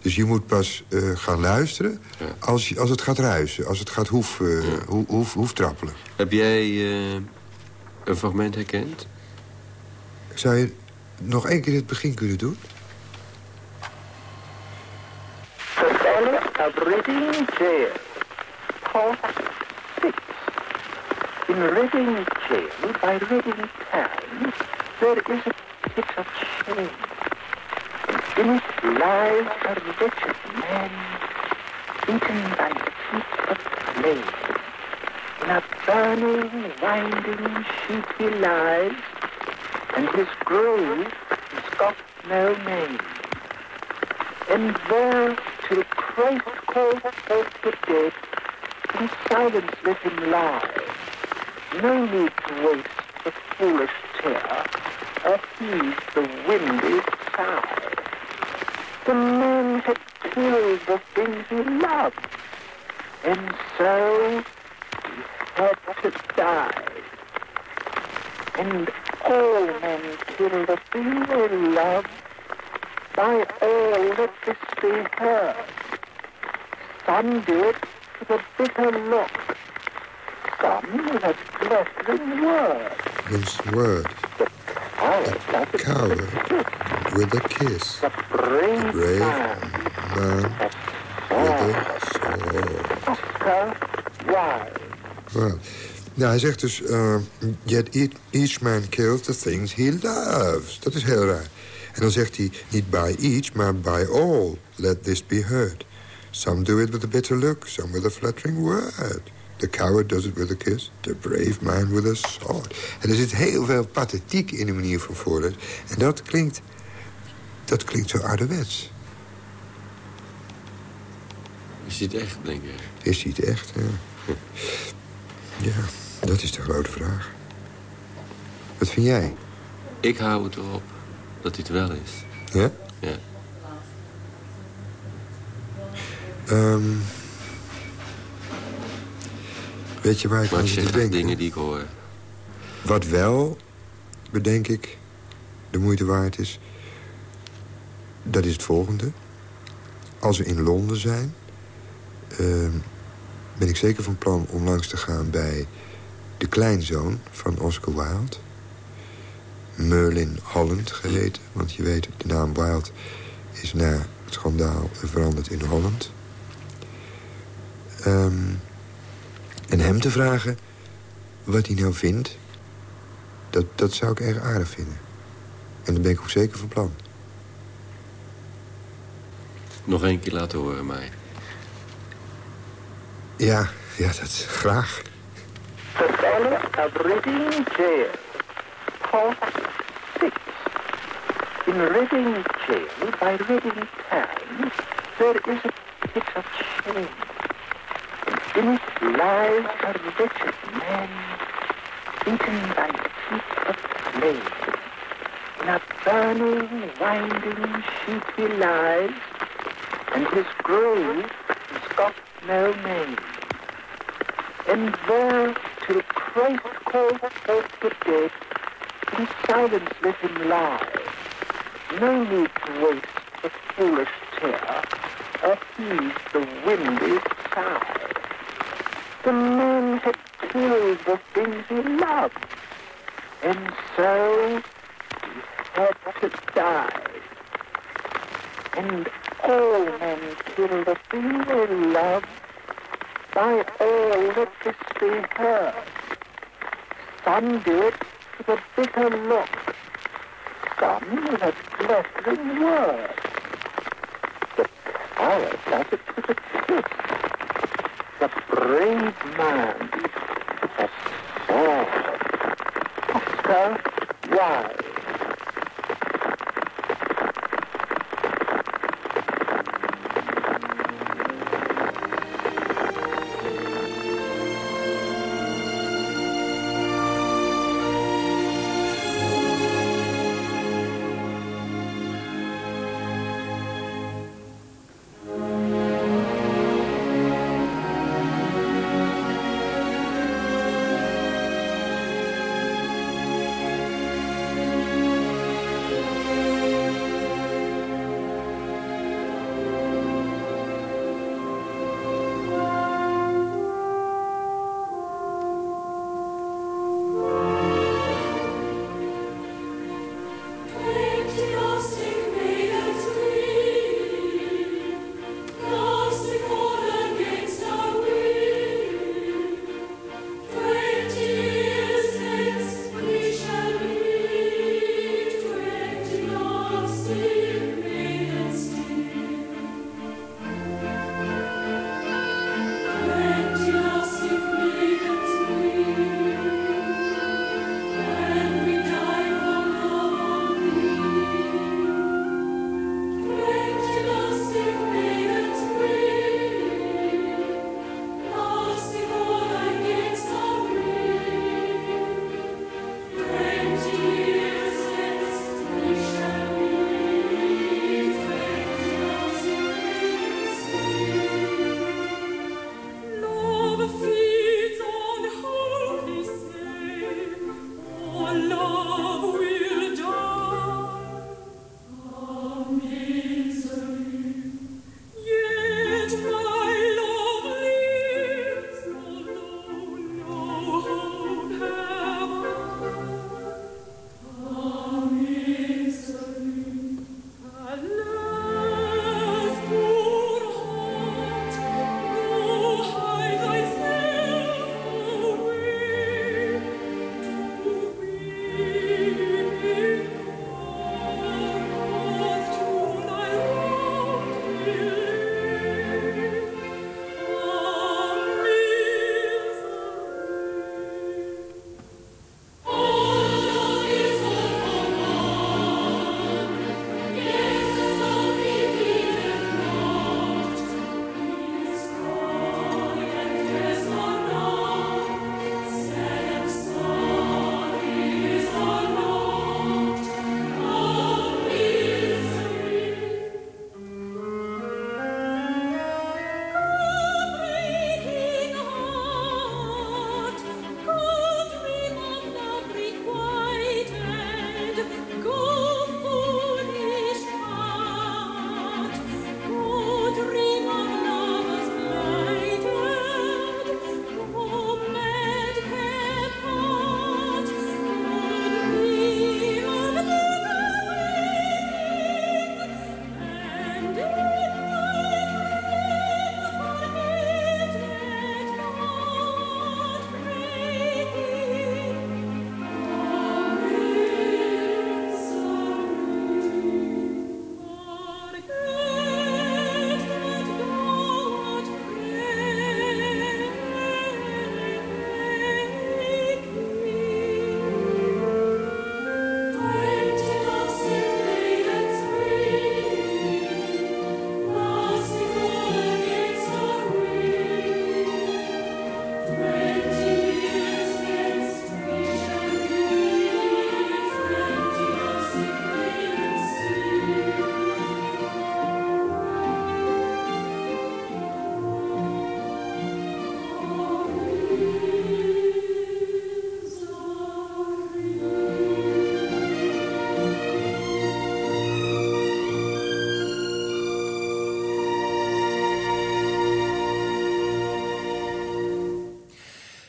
[SPEAKER 4] Dus je moet pas uh, gaan luisteren als, je, als het gaat ruisen. Als het gaat hoef, uh, ho, hoef, hoeftrappelen.
[SPEAKER 5] Heb jij uh, een fragment herkend?
[SPEAKER 4] Zou je nog één keer het begin kunnen doen?
[SPEAKER 10] The Ballad of Reading Jail, Part 6. In Reading Jail, by Reading time, there is a pit of shame. In it lies a wretched man, eaten by heat of flame. In a burning, winding sheet he lies, and his grave has got no name. And there, till Christ calls forth the dead, in silence let him lie. No need to waste a foolish tear, heed the windy sigh. The man had killed the things he loved, and so he had to die. And all men kill the things they love, by all let this be heard. Some do it with a bitter look, some with a flattering word.
[SPEAKER 4] This word.
[SPEAKER 10] The coward it
[SPEAKER 4] Coward
[SPEAKER 10] with a kiss. The brave,
[SPEAKER 4] The brave
[SPEAKER 10] man
[SPEAKER 4] man with a sword. Well, nou, hij zegt dus... Uh, Yet each, each man kills the things he loves. Dat is heel raar. En dan zegt hij niet by each, maar by all. Let this be heard. Some do it with a bitter look, some with a flattering word. The coward does it with a kiss, the brave man with a sword. En er zit heel veel pathetiek in de manier van voorlezen. En dat klinkt... Dat klinkt zo ouderwets.
[SPEAKER 5] Is dit echt, denk ik?
[SPEAKER 4] Is hij het echt, ja. Ja, dat is de grote vraag. Wat vind jij?
[SPEAKER 5] Ik hou het erop dat dit wel is.
[SPEAKER 4] Ja?
[SPEAKER 5] Ja.
[SPEAKER 4] Ehm, weet je waar ik
[SPEAKER 5] Maar
[SPEAKER 4] aan
[SPEAKER 5] ik
[SPEAKER 4] zit
[SPEAKER 5] zeg
[SPEAKER 4] te
[SPEAKER 5] graag
[SPEAKER 4] denken?
[SPEAKER 5] dingen die ik hoor.
[SPEAKER 4] Wat wel, bedenk ik, de moeite waard is... dat is het volgende. Als we in Londen zijn... ehm, ben ik zeker van plan om langs te gaan bij de kleinzoon van Oscar Wilde. Merlin Holland geheten. Want je weet, de naam Wilde is na het schandaal veranderd in Holland. Ehm, en hem te vragen wat hij nou vindt... Dat, dat zou ik erg aardig vinden. En daar ben ik ook zeker van plan.
[SPEAKER 5] Nog één keer laten horen mij.
[SPEAKER 4] Ja, ja, dat graag.
[SPEAKER 10] The Valley of Reading Jail. Part 6. In Reading Jail, by Reading Town, there is a pit of shame. In it lies a wretched man, eaten by feet of flame. In a burning, winding sheet he lies, and his grave has got no name. And there, till Christ calls forth the dead, in silence let him lie. No need to waste a foolish tear, or heed the windy sigh. The man had killed the things he loved, and so he had to die. And all men kill the things they love, by all let this be heard. Some do it with a bitter look, some with a blessing word. The coward does it with a kiss, the brave man a sword. Oscar Wilde.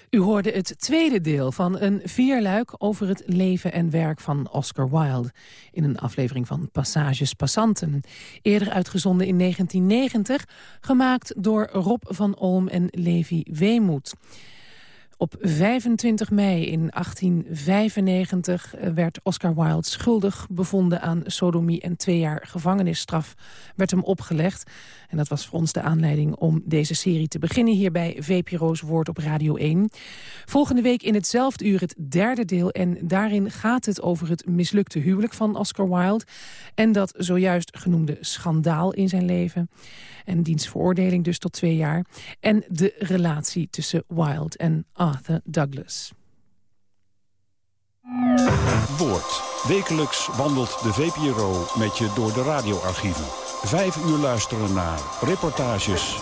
[SPEAKER 3] U hoorde het tweede deel van een vierluik over het leven en werk van Oscar Wilde. In een aflevering van Passages Passanten. Eerder uitgezonden in 1990, gemaakt door Rob van Olm en Levi Weemoed. Op 25 mei in 1895 eh, werd Oscar Wilde schuldig bevonden aan sodomie en twee jaar gevangenisstraf werd hem opgelegd. En dat was voor ons de aanleiding om deze serie te beginnen hier bij VPRO's Woord op Radio 1. Volgende week in hetzelfde uur het derde deel en daarin gaat het over het mislukte huwelijk van Oscar Wilde en dat zojuist genoemde schandaal in zijn leven en diens veroordeling dus tot twee jaar. En de relatie tussen Wilde en Arthur Douglas.
[SPEAKER 11] Woord. Wekelijks wandelt de VPRO met je door de radioarchieven. Vijf uur luisteren naar reportages...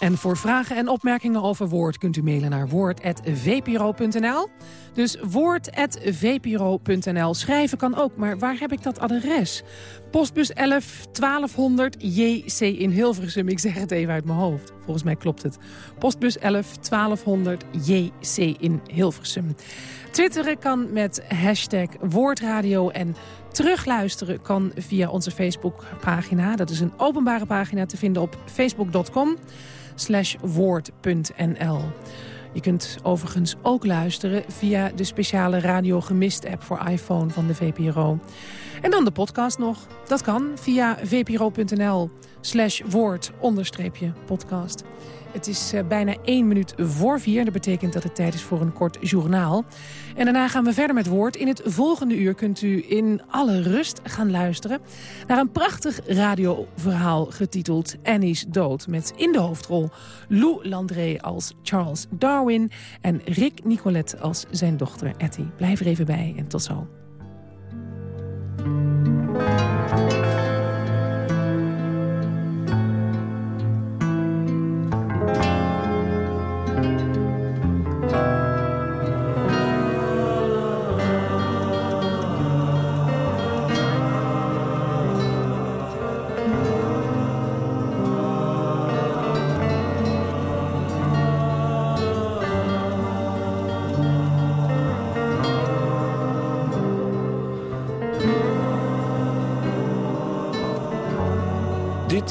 [SPEAKER 3] En voor vragen en opmerkingen over Woord kunt u mailen naar woord.vpro.nl. Dus woord.vpro.nl. Schrijven kan ook, maar waar heb ik dat adres? Postbus 11 1200 JC in Hilversum. Ik zeg het even uit mijn hoofd. Volgens mij klopt het. Postbus 11 1200 JC in Hilversum. Twitteren kan met hashtag Woordradio en terugluisteren kan via onze Facebookpagina. Dat is een openbare pagina te vinden op facebook.com woord.nl. Je kunt overigens ook luisteren via de speciale Radio Gemist app voor iPhone van de VPRO. En dan de podcast nog. Dat kan via vpro.nl slash woord podcast. Het is uh, bijna één minuut voor vier. Dat betekent dat het tijd is voor een kort journaal. En daarna gaan we verder met woord. In het volgende uur kunt u in alle rust gaan luisteren... naar een prachtig radioverhaal getiteld Annie's Dood... met in de hoofdrol Lou Landré als Charles Darwin... en Rick Nicolet als zijn dochter Etty. Blijf er even bij en tot zo.